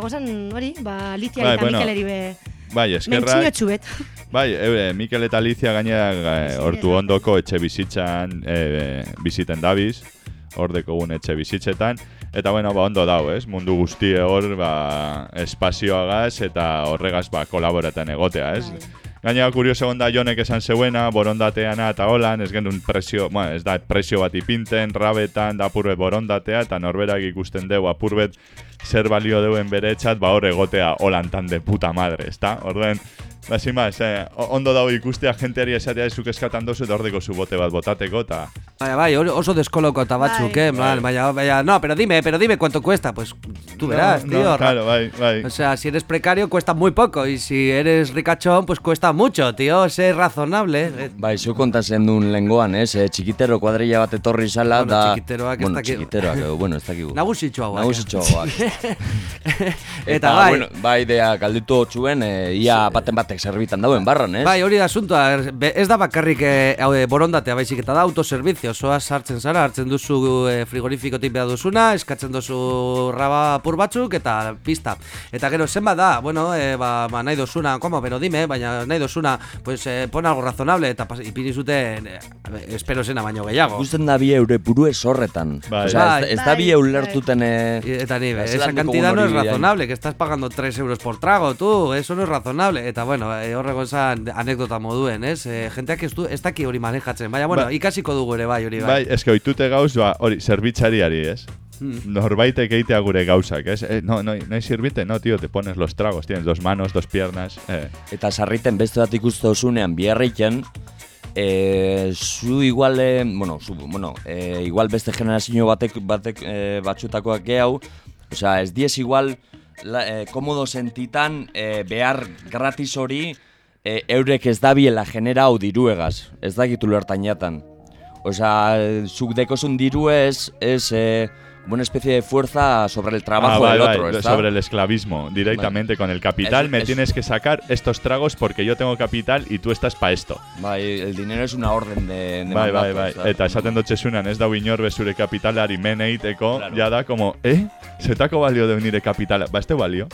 F: egon zen hori, ba, Alicia
D: Bai,
F: eta
D: bueno,
F: Mikeleri be...
D: Bai, eskerrak, bai, e, Mikel eta Alicia gainera hortu ondoko etxe bizitzan e, biziten dabiz, hor dekogun etxe bizitzetan, eta bueno, ba, ondo dau, ez? Mundu guztie hor, ba, espazioagaz eta horregaz, ba, kolaboratan egotea, ez? Gainera, kurioso egon da jonek esan zeuena, borondateana eta holan, ez gendun presio, bueno, ez da presio bat ipinten, rabetan, da apurbet borondatea, eta norberak ikusten deu apurbet zer balio deuen beretzat, ba hor egotea holantan de puta madre, ezta? Orduen, ba, sin más, eh, ondo dago ikustea jenteari esatea zuk eskatan dozu eta ordeko zu bote bat botateko, eta
G: Bai, bai, hori oso deskoloko eta batzuk,
F: Bai.
G: eh, man, vaya, vaya, no, pero dime, pero dime cuánto cuesta, pues tú verás,
D: No,
G: tío.
D: no, claro, bai, bai.
G: O sea, si eres precario cuesta muy poco y si eres ricachón pues cuesta mucho, tío, sé razonable. eh.
A: Bai, zu konta zenun lengoan, ez? E, txikitero kuadrilla bat etorri zala,
G: Bueno,
A: da...
G: txikiteroak ez
A: bueno, txikiteroak, edo, bueno, ez dakigu.
G: Nagusitxoagoak, eh.
A: Nagusitxoagoak. [LAUGHS]
G: Eta bai.
A: bueno, bai, dea, galditu txuen, e, ia baten batek zerbitan dauen barran, ez?
G: Bai, hori da asuntoa, er, ez da bakarrik eh, hau, eh, borondatea baizik eta da autoservizio, soa sartzen zara, hartzen duzu eh, frigorifikotik behar duzuna, eskatzen duzu raba apur batzuk eta pista. Eta gero zenbat da, bueno, eh, ba, ba, nahi duzuna, como, pero dime, baina nahi duzuna, pues eh, pon algo razonable eta pas, ipini zuten, eh, espero zena baino gehiago.
A: Gusten da bi eure burue sorretan.
D: Bai.
A: Osea,
G: Bai.
A: ez, ez da bi
F: Bai,
A: ulertuten... E,
G: Y- Eta ni,
A: Ba,
G: esa cantidad no es
A: bai.
G: razonable, que estás pagando 3 euros por trago, tú, eso no es razonable. Eta bueno, eh, horrego esan anekdota moduen, ez? Eh, jenteak ez, du, ez daki hori manejatzen, baina bueno,
D: Ba-
G: ikasiko dugu ere bai hori bai.
D: Bai, eske oitute gauz, ba, hori, zerbitzariari, ez?
G: Hmm.
D: Norbaitek eitea gure gauzak, ez? Eh, no, no, no hay sirvite, no, tío, te pones los tragos, tienes dos manos, dos piernas, eh.
A: eta sarriten beste bat ikuste osunean biarriken, e, zu igual, e, bueno, zu, bueno e, igual beste generazio batek, batek e, batxutakoak gehau, osea, ez diez igual la, e, komodo sentitan e, behar gratis hori e, eurek ez dabiela genera hau diruegaz, ez dakitu lertan jatan. Osea, zuk dekozun diru ez, ez e, una especie de fuerza sobre el trabajo
D: Ah,
A: del otro, ¿está?
D: sobre el esclavismo, directamente con el capital.
A: Es-
D: me
A: es-
D: tienes que sacar estos tragos porque yo tengo capital y tú estás pa esto.
A: Bai, el dinero es una orden de, de
D: bai, bai, bai. Eta esaten dotxesunan ez dau inorbe zure kapitalari men egiteko,
A: Claro.
D: ja da como, eh? Zetako balio de nire kapitala. Ba, este balio.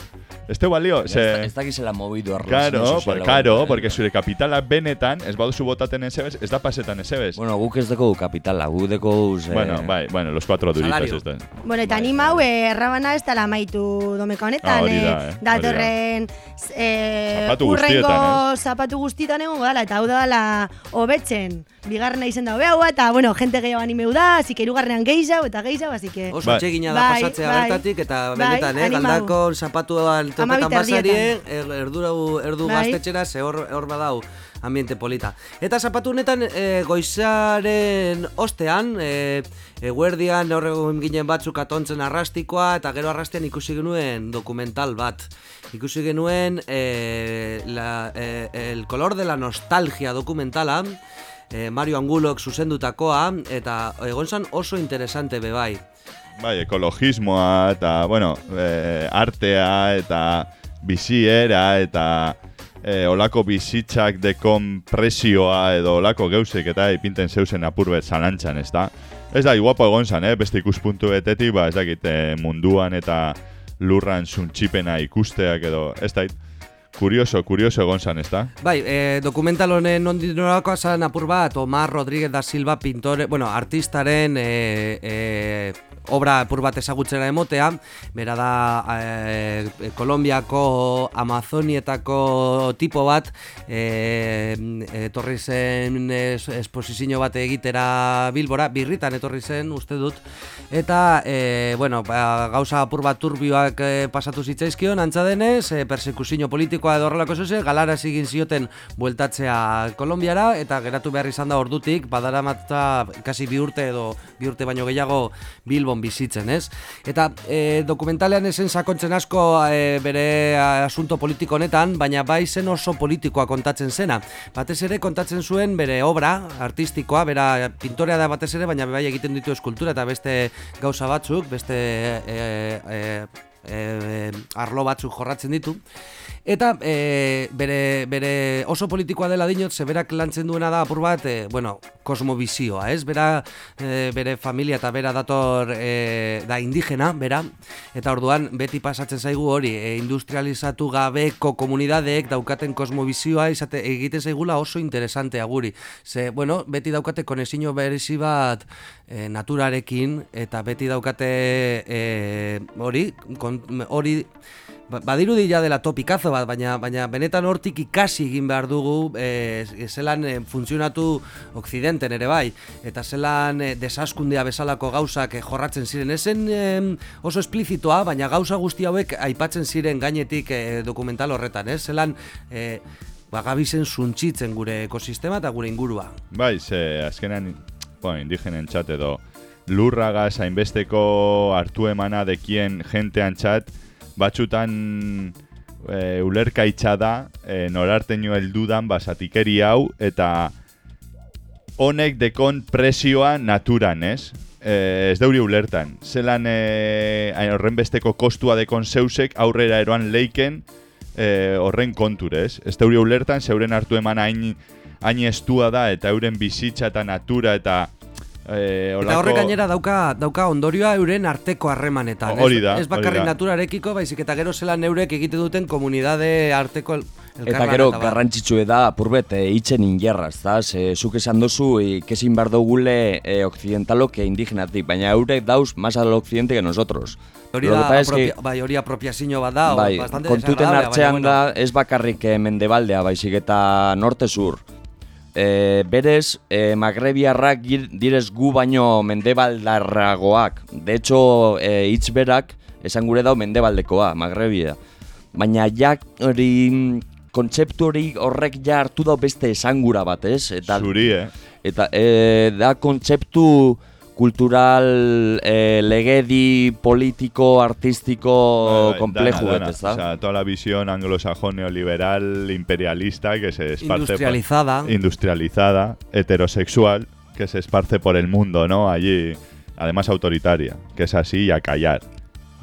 D: Este balio,
A: Ez,
D: ze...
A: ez dakizela movidu
D: Claro, por, claro, porque zure kapitala benetan, ez baduzu botaten esebes, ez da pasetan esebes.
A: Bueno, guk ez dugu kapitala, guk dugu... Eh,
D: Bueno, bai, bueno, los cuatro duritos estos.
F: Bueno, eta anima hau, eh, errabana ez dela amaitu domeka honetan,
D: Ah, hori da,
F: eh,
D: eh,
F: datorren eh,
D: Zapatu
F: hurrengo
D: guztietan,
F: zapatu guztietan egongo dala, eta hau da dala hobetzen, bigarrena izen da hobeagoa, eta, bueno, jente gehiago animeu da, así que irugarrean gehiago eta gehiago, así que...
G: Oso
D: Bai.
G: txegina da
F: Bai,
G: pasatzea
F: bai.
G: bertatik eta
F: Bai,
G: benetan, eh, galdako zapatuan topetan
F: Hamabi
G: basari,
F: terdietan.
G: er, erdu, erdu
F: Bai.
G: gaztetxera, ze hor, hor badau ambiente polita. Eta zapatu honetan e, goizaren ostean, e, eguerdian horregun ginen batzuk atontzen arrastikoa, eta gero arrastean ikusi genuen dokumental bat. Ikusi genuen e, la, e, El color de la nostalgia dokumentala, e, Mario Angulok zuzendutakoa, eta egon zan oso interesante bebai.
D: Bai, ekologismoa eta, bueno, eh, artea eta biziera eta eh, olako bizitzak dekompresioa edo olako geusek eta ipinten zeusen apurbet zalantzan, ez da? Ez da, iguapo egon zan, eh? beste ikuspuntu betetik, ba, ez dakit, eh, munduan eta lurran zuntxipena ikusteak edo, ez da, kurioso, kurioso egon zan, ez da?
G: Bai, e, dokumental honen nondik norakoa zan apur bat, Omar Rodríguez da Silva pintore, bueno, artistaren e, e, obra apur bat ezagutzera emotea, bera da e, Kolombiako Amazonietako tipo bat, e, etorri zen es, esposizio bat egitera Bilbora, birritan etorri zen, uste dut, eta, e, bueno, ba, gauza apur bat turbioak pasatu zitzaizkion, antza denez, e, persekuzio politikoa edo horrelako zeuze, galara egin zioten bueltatzea Kolombiara, eta geratu behar izan da ordutik, badara matza kasi bi urte edo bi urte baino gehiago Bilbon bizitzen, ez? Eta e, dokumentalean esen sakontzen asko e, bere asunto politiko honetan, baina bai zen oso politikoa kontatzen zena. Batez ere kontatzen zuen bere obra artistikoa, bera pintorea da batez ere, baina bai egiten ditu eskultura eta beste gauza batzuk, beste e, e, e, arlo batzuk jorratzen ditu. Eta e, bere, bere oso politikoa dela dinot, ze berak lantzen duena da apur bat, e, bueno, kosmobizioa, ez? Bera, e, bere familia eta bera dator e, da indigena, bera, eta orduan beti pasatzen zaigu hori, e, industrializatu gabeko komunidadeek daukaten kosmobizioa izate, egiten zaigula oso interesantea guri. Ze, bueno, beti daukate konezio berezi bat e, naturarekin, eta beti daukate e, hori, hori badirudi ja dela topikazo bat, baina baina benetan hortik ikasi egin behar dugu e, zelan e, funtzionatu Okzidenten ere bai, eta zelan e, desaskundea bezalako gauzak e, jorratzen ziren. Ezen e, oso esplizitoa, baina gauza guzti hauek aipatzen ziren gainetik e, dokumental horretan, ez? Zelan e, bagabizen suntxitzen gure ekosistema eta gure ingurua.
D: Bai, ze azkenan, bueno, indigenen txat edo lurragaz hainbesteko hartu emana dekien jentean txat, batxutan e, ulerkaitza da, e, norarteño heldudan basatikeri hau, eta honek dekon presioa naturan, ez? E, ez dauri ulertan. Zelan e, horren besteko kostua dekon zeusek aurrera eroan leiken e, horren konturez. Ez dauri ulertan, zeuren hartu eman hain, hain estua da, eta euren bizitza eta natura eta e,
G: Eta horrek gainera dauka, dauka ondorioa euren arteko harremanetan.
D: Hori
G: ez,
D: da,
G: ez bakarrik
D: hori da.
G: naturarekiko, baizik eta gero zelan eurek egite duten komunidade arteko el,
A: Eta gero garrantzitsu da apurbet e, itzen ingerra, ezta? Ze zuk esan dozu ikesin bar dugule e, occidentalok e indigenatik, baina eurek dauz más al occidente que nosotros.
G: Hori
A: Lo que
G: da,
A: pasa es que-
G: apropia, bai, hori apropiazio bat da,
A: bai,
G: bastante
A: kontuten hartzean
G: baina,
A: da ez bakarrik eh, mendebaldea, baizik eta norte-sur. E, berez, e, magrebiarrak direz gu baino mendebaldarragoak. De hecho, e, hitz berak esan gure dau mendebaldekoa, magrebia. Baina ja hori mm, kontzeptu hori horrek ja hartu dau beste esangura bat, ez? Eta,
D: Zuri, eh?
A: Eta e, da kontzeptu kultural, e, legedi, politiko,
D: dana, dana.
A: ez da?
D: O sea, toda la visión anglosajón neoliberal, imperialista, que se esparce...
G: Industrializada.
D: Por, industrializada, heterosexual, que se esparce por el mundo, ¿no? Allí, además autoritaria, que es así y a callar.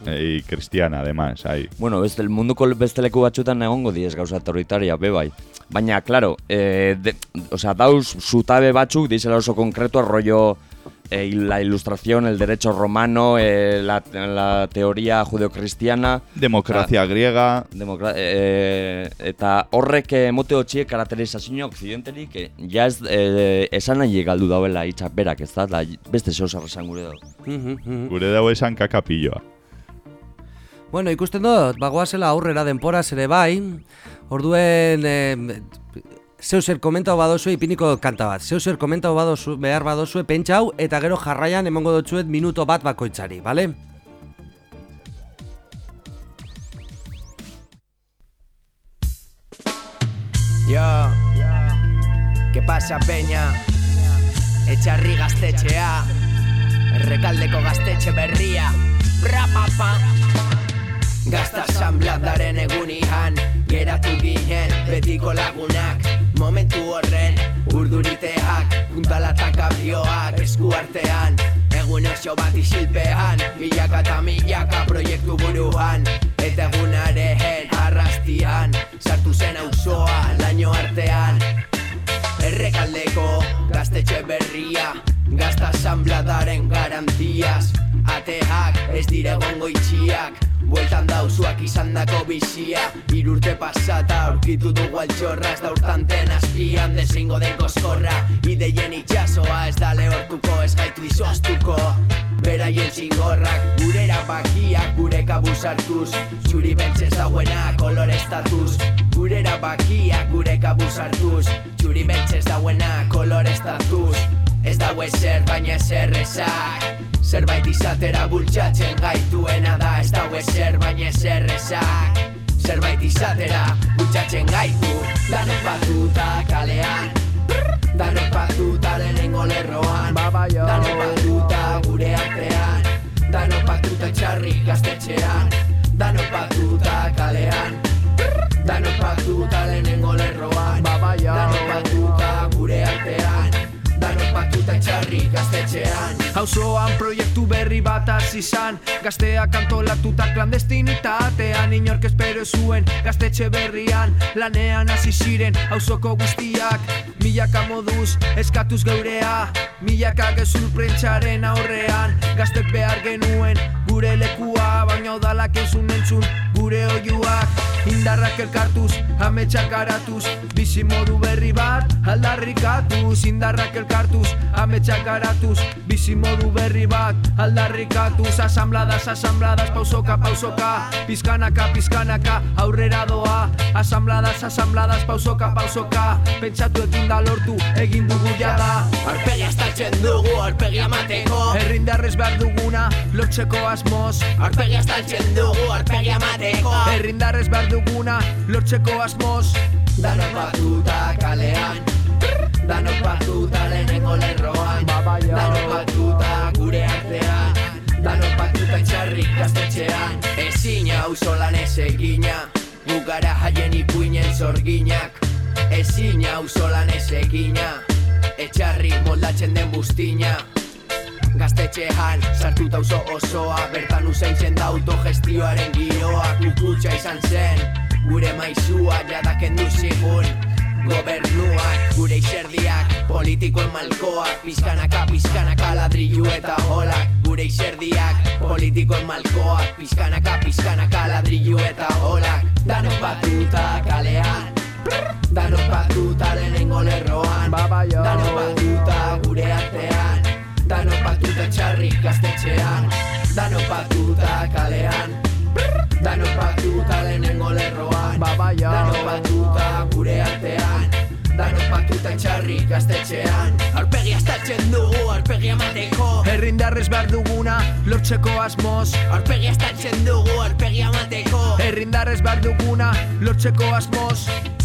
D: Eh, y cristiana, además, ahí.
A: Bueno, beste, munduko beste leku batzutan egongo diez gauza autoritaria, be bai. Baina, claro, eh, de, o sea, dauz zutabe batzuk, dizela oso konkretu, rollo eh, la ilustración, el derecho romano, eh, la, la teoría judeocristiana,
D: Democracia griega...
A: Demokra eh, eta horrek emote hotxiek karakterizazio occidenterik eh, ja ez eh, esan nahi galdu dauela hitzak berak, ez da? Da, beste zeo zer esan gure dago.
D: Gure dago esan kakapilloa.
G: Bueno, ikusten dut, bagoazela aurrera denporaz ere bai, orduen eh, zeu zer komentau badozue ipiniko kanta bat. Zeu zer komentau badozu, behar badozue pentsa hau eta gero jarraian emongo dutzuet minuto bat bakoitzari, bale?
H: Yo, ¿qué pasa, peña? Etxarri gaztetxea, errekaldeko gaztetxe berria, rapapa. Gazta asambladaren egunian, geratu ginen betiko lagunak, momentu horren urduriteak, puntalatak abioak esku artean, egun oso bat isilpean, milaka eta milaka proiektu buruan, eta egunaren arrastian, sartu zen auzoa laino artean, Errekaldeko gaztetxe berria Gazta asambladaren garantiaz Ateak ez dire gongo itxiak. Bueltan dauzuak izan dako bizia. Irurte pasata aurkitu dugu altxorra. Ez da urtanten azpian dezingo den koskorra Ideien itxasoa ez da lehortuko Ez gaitu izoztuko. Beraien txingorrak gure erabakiak gure kabuz hartuz. Txuri beltzez dauena kolorestatuz Gure erabakiak gure kabuz hartuz. Txuri beltzez dauena kolorestatuz Ez dago ezer baina ezer ezak Zerbait izatera bultzatzen gaituena da. Ez dago ezer baina ezer ezak Zerbait izatera bultzatzen gaitu. Danok batuta kalean. Danok batuta lehenengo lerroan. Danok batuta gure artean. Danok batuta txarri gaztetxean. Danok batuta kalean. Danok batuta lehenengo lerroan. Danok Batuta txarri gaztetxean.
I: Hauzoan proiektu berri bat hasi izan Gazteak antolatuta klandestinitatean Inork espero zuen gaztetxe berrian Lanean hasi ziren hauzoko guztiak. Milaka moduz eskatuz geurea Milaka gezur prentxaren aurrean Gaztek behar genuen gure lekua Baina udalak ezun entzun gure oiuak Indarra Indarrak elkartuz, ametsak garatuz Bizi modu berri bat, aldarrikatuz. Indarrak elkartuz, ametsak garatuz Bizi modu berri bat, aldarrikatuz. Asambladas, asambladas, pausoka, pausoka. Pizkanaka, pizkanaka, aurrera doa. Asambladas, asambladas, pausoka, pausoka. Pentsatu egin da lortu, egin dugu jada.
H: Arpegia estaltzen dugu, arpegia mateko
I: Errindarrez behar duguna, lortzeko asmoz
H: Arpegia estaltzen dugu, arpegia mateko
I: Errindarrez behar duguna, lortzeko asmoz.
H: Danok batuta kalean. Danok batuta lehenengo lerroan. Danok batuta gure artean. Danok batuta itxarrik gaztetxean. Ezin hau solan ez egina. Gu gara haien ipuinen zorginak Ezin hau solan ez egina. Etxarri moldatzen den buztina Gaztetxean, sartuta oso osoa Bertan usaintzen da autogestioaren giroa Kukutxa izan zen, gure maizua Jadaken duzigun gobernuak Gure izerdiak, politikoen malkoak Pizkanaka, pizkanaka, ladrillu eta holak Gure izerdiak, politikoen malkoak Pizkanaka, pizkanaka, ladrillu eta holak Danok batuta kalean Danok batuta lehenengo lerroan. Danok batuta gure artean Danok batuta txarrik gaztetxean. Danok batuta kalean. Danok batuta lehenengo lerroan. Danok batuta gure artean. Danok batuta txarrik gaztetxean. Arpegia estaltzen dugu, arpegia mateko
I: Errindarrez behar duguna, lortzeko asmoz.
H: Arpegia estaltzen dugu, arpegia mateko
I: Errindarrez behar duguna, lortzeko asmoz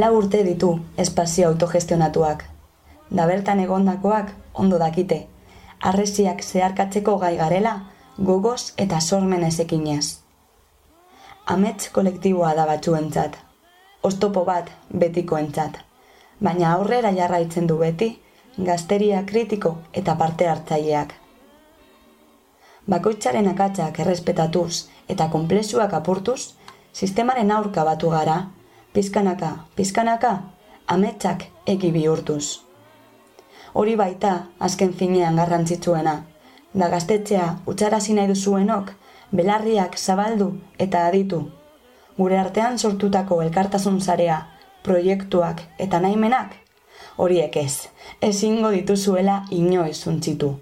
J: Lau urte ditu espazio autogestionatuak. Da bertan egondakoak ondo dakite. Arresiak zeharkatzeko gai garela, gogoz eta sormen ezekinez. Amets kolektiboa da batzuentzat. Oztopo bat betikoentzat. Baina aurrera jarraitzen du beti, gazteria kritiko eta parte hartzaileak. Bakoitzaren akatsak errespetatuz eta konplexuak apurtuz, sistemaren aurka batu gara, pizkanaka, pizkanaka, ametsak egi bihurtuz. Hori baita, azken finean garrantzitsuena, da gaztetxea utxarazi nahi duzuenok, belarriak zabaldu eta aditu. Gure artean sortutako elkartasun zarea, proiektuak eta nahimenak, horiek ez, ezingo dituzuela inoiz untzitu.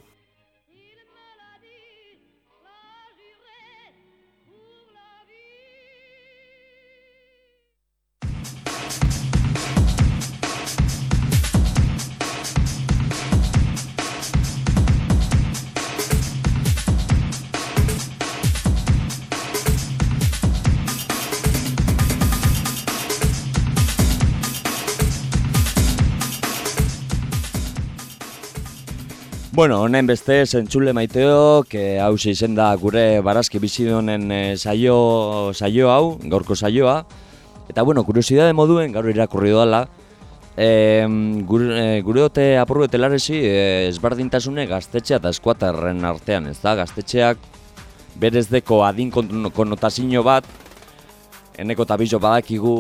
A: Bueno, honen beste zentzule maiteok, e, hau izen da gure barazki bizidonen e, saio, saio hau, gaurko saioa. Eta bueno, kuriosidade moduen, gaur irakurri doala, e, gure, e, gure dote apurru etelarezi e, ezberdintasune gaztetxea eta eskuatarren artean, ez da? Gaztetxeak berez adin kon- konnotazio bat, eneko eta bizo badakigu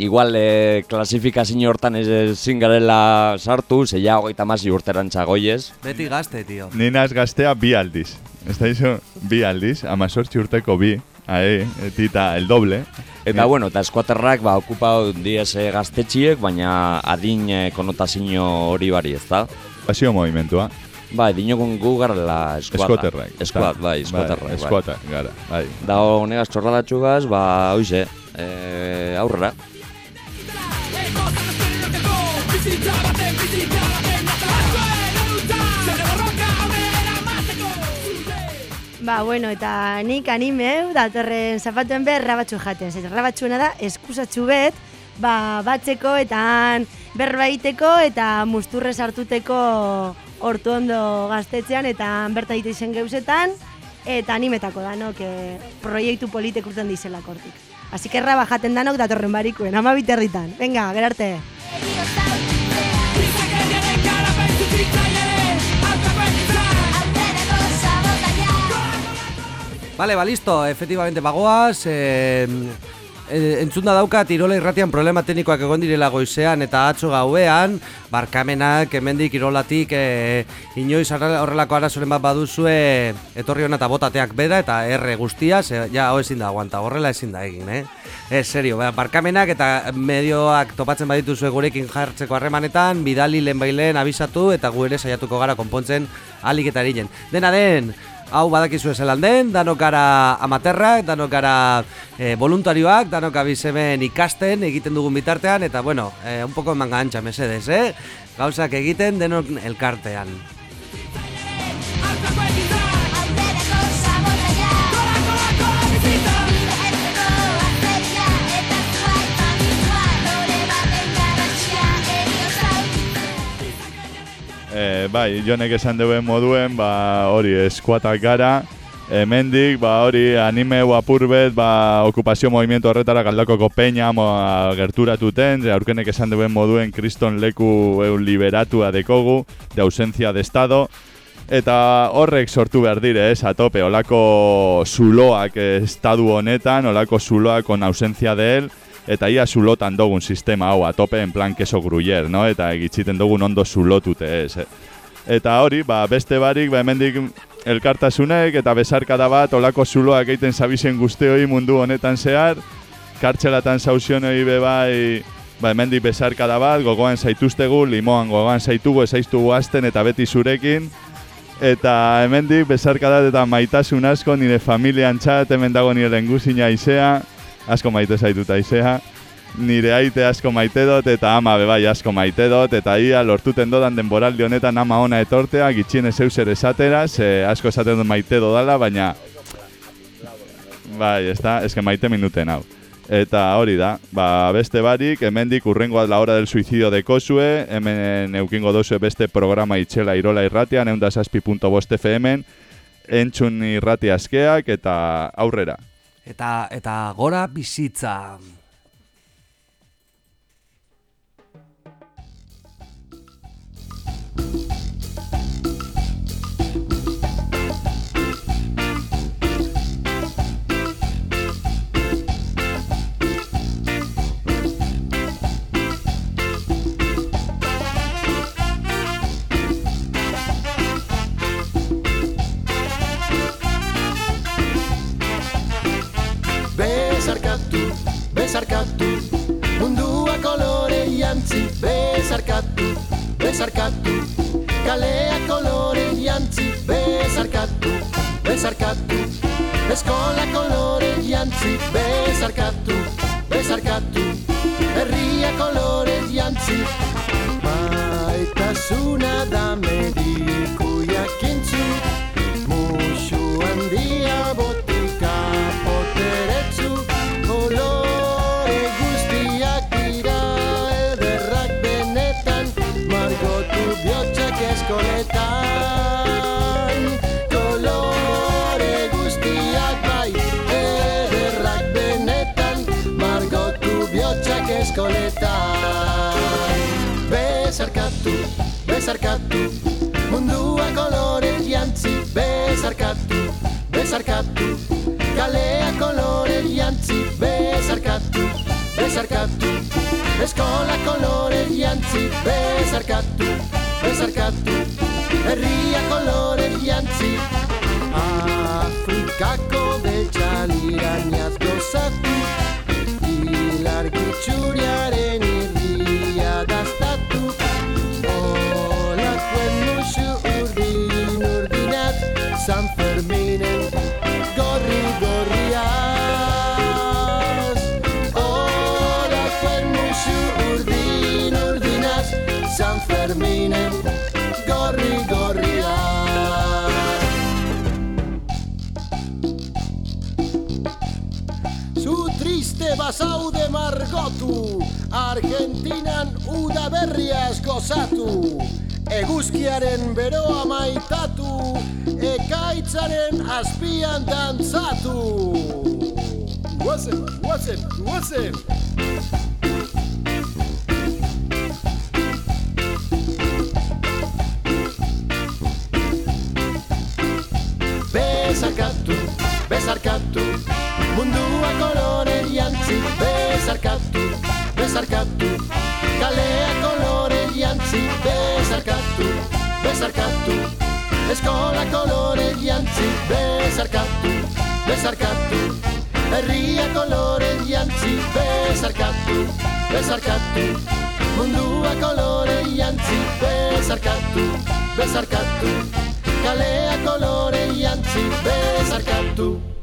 A: igual e, klasifikazio hortan ez- ezin garela sartu, zeia hogeita masi urterantza goiez.
G: Beti gazte, tio.
D: Ni naz gaztea bi aldiz. Ez da izo, bi aldiz, amazortzi urteko bi, ae, etita el doble.
A: Eta bueno, eta eskuaterrak ba, okupau diez eh, gaztetxiek, baina adin eh, konotazio hori bari ez da.
D: Pasio movimentua.
A: Bai, dinokun gu garela eskuata.
D: Eskuaterrak.
A: Eskuat, bai, eskuaterrak.
D: Bai, eskuata, gara, bai.
A: Da honegaz txorradatxugaz, ba, hoize, eh, aurrera.
F: Ba, bueno, eta nik animeu, datorren zapatuen behar rabatxu jaten. Zer, rabatxuena da, eskusatxu bet, ba, batzeko eta han berbaiteko eta musturrez hartuteko hortu ondo gaztetxean eta berta ite izen geuzetan, eta animetako danok e, proiektu politek urten dizelak hortik. Así que raba jaten danok datorren barikuen, ama biterritan. Venga, gerarte.
G: Vale, ba, listo, efectivamente bagoaz, eh, eh, entzunda dauka Tirola irratian problema teknikoak egon direla goizean eta atzo gauean, barkamenak hemendik Irolatik eh, inoiz horrelako arazoren bat baduzue etorri hona eta botateak bera eta erre guztia, ze, ja, hau ezin da aguanta, horrela ezin da egin, eh? Ez, serio, ba, barkamenak eta medioak topatzen badituzue gurekin jartzeko harremanetan, bidali lehen bailen abisatu eta gu ere saiatuko gara konpontzen alik eta. Dena den, hau badakizu zelan den, danok gara amaterrak, danok gara eh, voluntarioak, danok abizemen ikasten egiten dugun bitartean, eta bueno, eh, un poco manga ancha, mesedes, eh? Gauzak egiten denok elkartean.
D: E, bai, jonek esan duen moduen, ba, hori, eskuatak gara, hemendik, ba, hori, anime apurbet, ba, okupazio movimiento horretara galdakoko peña mo, gerturatuten, ze aurkenek esan duen moduen kriston leku eun liberatua dekogu, de ausencia de estado, Eta horrek sortu behar dire, ez, a tope, olako zuloak eh, estadu honetan, olako zuloak con ausencia de él, eta ia zulotan dugun sistema hau, a tope, en plan keso gruyer, no? Eta egitziten dugun ondo zulotute, ez. eh. Eta hori, ba, beste barik, ba, hemendik elkartasunek eta besarkada bat, olako zuloak egiten zabizen guzteoi mundu honetan zehar, kartxelatan zauzionoi be bai, ba, hemendik besarkada bat, gogoan zaituztegu, limoan gogoan zaitugu, ezaiztugu azten eta beti zurekin, Eta hemendik besarkadat eta maitasun asko nire familian txat, hemen dago nire lenguzina aizea, asko maite zaituta aizea, nire aite asko maite dut eta ama bebai asko maite dut, eta ia lortuten dodan denboraldi honetan ama ona etortea, gitxien zeu zer esatera, ze asko esaten dut maite dodala, baina Bai, ez da, eske maite minuten hau. Eta hori da, ba, beste barik, hemendik urrengoa la hora del suicidio de Kosue, hemen eukingo dozue beste programa itxela irola irratian, eunda saspi.bost FM, entzun irrati askeak eta aurrera.
G: Eta, eta gora bizitza.
K: Bezarkatu, bezarkatu, kalea kolore jantzi. Bezarkatu, bezarkatu, eskola kolore jantzi. Bezarkatu, bezarkatu, herria kolore jantzi. Maitasuna da mediku Bezarkatu, bezarkatu Mundua kolore jantzi Bezarkatu, bezarkatu Kalea kolore jantzi Bezarkatu, bezarkatu Eskola kolore jantzi Bezarkatu, bezarkatu Herria kolore jantzi. Afrikako betxaliraniaz gozatu Ilargitxuriaren irria Gorri gorriaz Olakuen musu urdin urdinaz San Ferminen gorri gorriaz Zu triste basaude margotu Argentinan uda berriaz gozatu Eguzkiaren beroa maitatu Ekaitzaren azpian dantzatu. Guazen, guazen, guazen. Bezarkatu, bezarkatu Mundua kolore jantzi Bezarkatu, bezarkatu bezarkatu Eskola kolore jantzi Bezarkatu, bezarkatu Herria kolore jantzi Bezarkatu, bezarkatu Mundua kolore jantzi Bezarkatu, bezarkatu Kalea kolore jantzi Bezarkatu